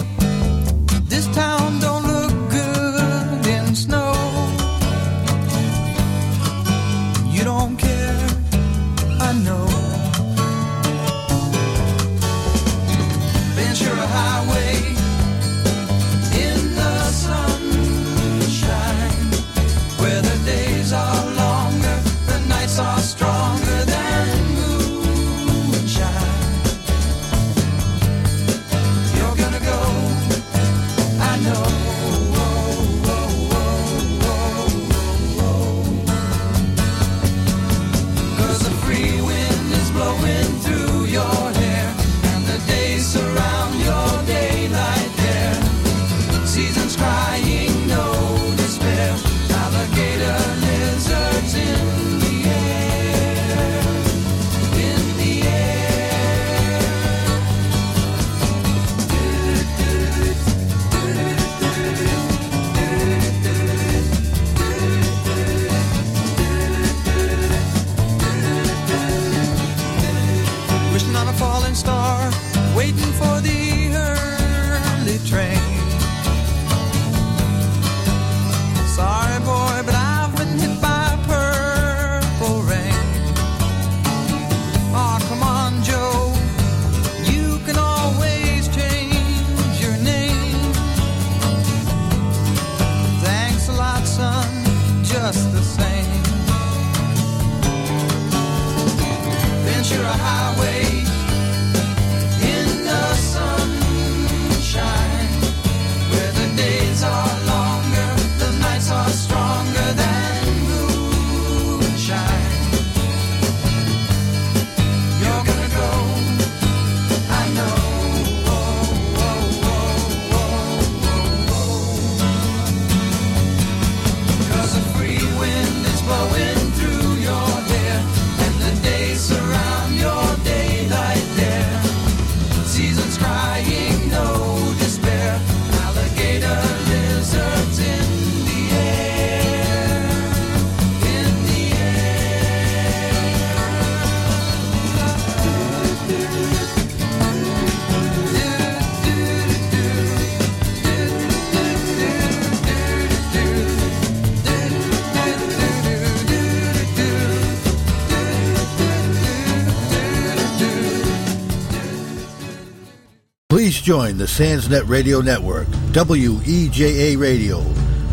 Join the Sandsnet Radio Network, WEJA Radio,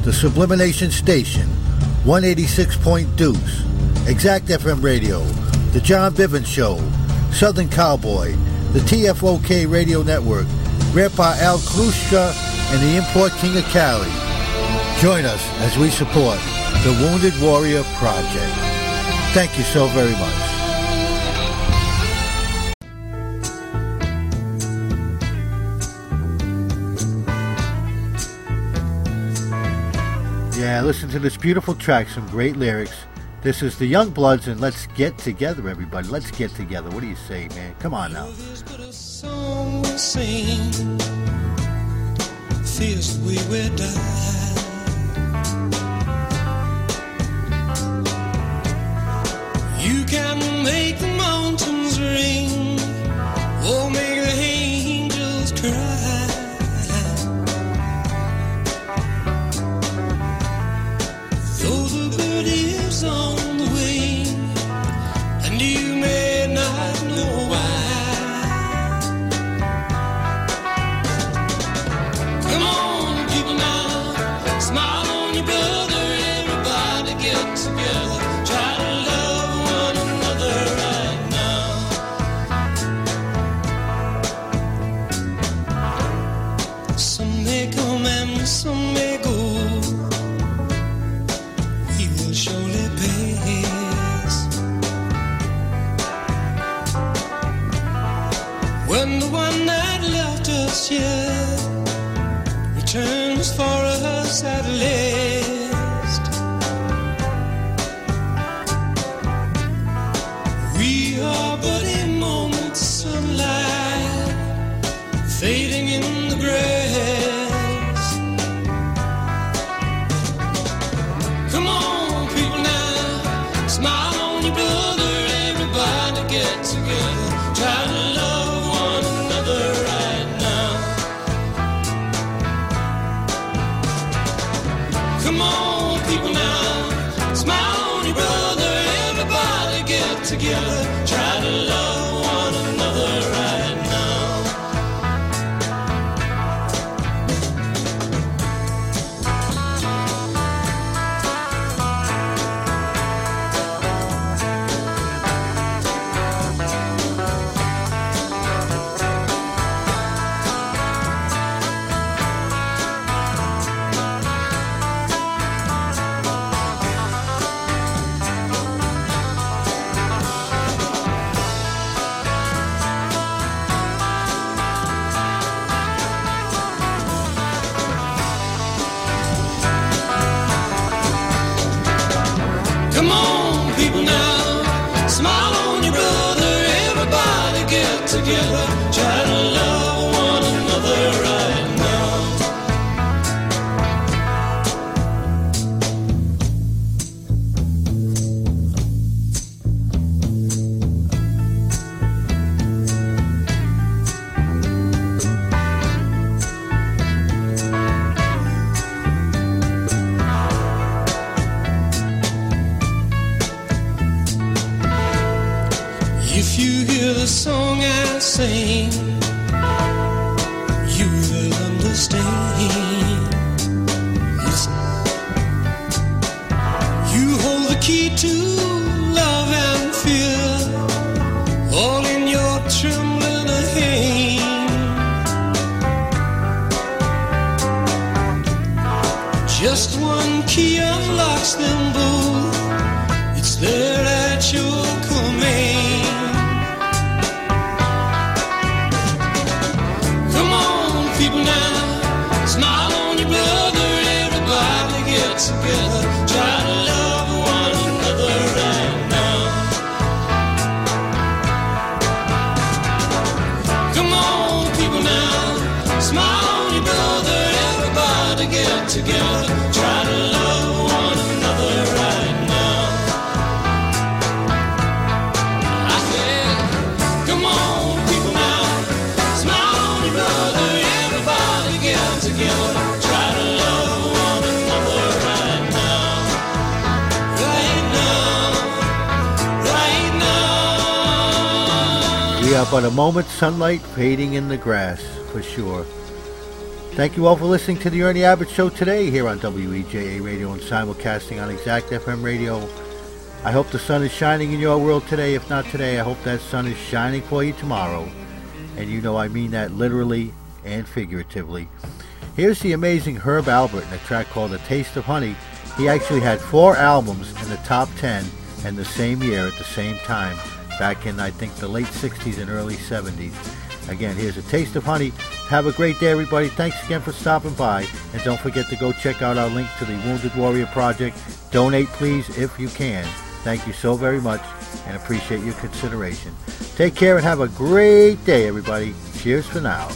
the Sublimination Station, 186 Point Deuce, Exact FM Radio, The John Bivens Show, Southern Cowboy, the TFOK Radio Network, Grandpa Al Klushka, and the Import King of Cali. Join us as we support the Wounded Warrior Project. Thank you so very much. Listen to this beautiful track, some great lyrics. This is the Youngbloods, and let's get together, everybody. Let's get together. What do you say, man? Come on now. song we we die. But a moment's sunlight fading in the grass, for sure. Thank you all for listening to the Ernie Abbott Show today here on WEJA Radio and simulcasting on Exact FM Radio. I hope the sun is shining in your world today. If not today, I hope that sun is shining for you tomorrow. And you know I mean that literally and figuratively. Here's the amazing Herb Alpert in a track called A Taste of Honey. He actually had four albums in the top 10 in the same year at the same time, back in, I think, the late 60s and early 70s. Again, here's A Taste of Honey. Have a great day, everybody. Thanks again for stopping by. And don't forget to go check out our link to the Wounded Warrior Project. Donate, please, if you can. Thank you so very much and appreciate your consideration. Take care and have a great day, everybody. Cheers for now.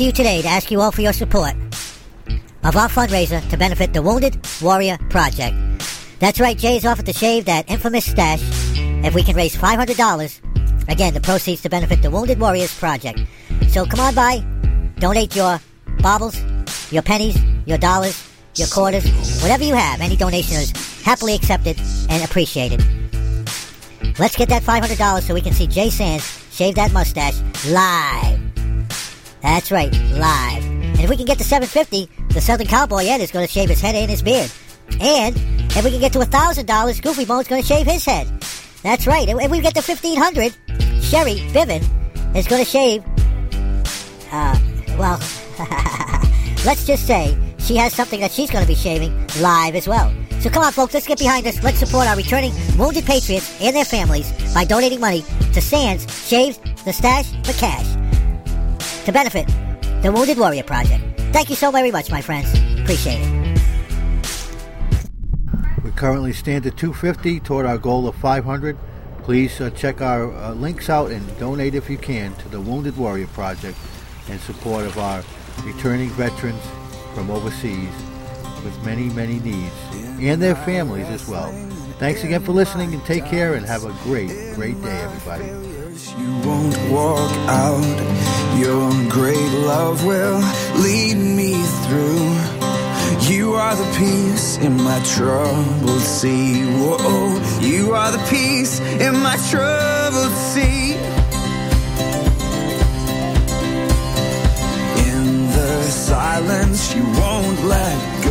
To you today to ask you all for your support of our fundraiser to benefit the Wounded Warrior Project. That's right, Jay's offered to shave that infamous stash if we can raise $500. Again, the proceeds to benefit the Wounded Warriors Project. So come on by, donate your baubles, your pennies, your dollars, your quarters, whatever you have. Any donation is happily accepted and appreciated. Let's get that $500 so we can see Jay Sands shave that mustache live. That's right, live. And if we can get to 750, the Southern Cowboy Ed is going to shave his head and his beard. And if we can get to $1,000, Goofy Bone's going to shave his head. That's right. And if we get to 1500, Sherry Viven is going to shave, uh, well, (laughs) let's just say she has something that she's going to be shaving live as well. So come on, folks, let's get behind this. Let's support our returning wounded patriots and their families by donating money to Sands Shaves the Stash for Cash to benefit the Wounded Warrior Project. Thank you so very much, my friends. Appreciate it. We currently stand at 250 toward our goal of 500. Please uh, check our uh, links out and donate if you can to the Wounded Warrior Project in support of our returning veterans from overseas with many, many needs and their families as well. Thanks again for listening and take care and have a great, great day, everybody. You won't walk out. Your great love will lead me through. You are the peace in my troubled sea. Whoa, you are the peace in my troubled sea. In the silence, you won't let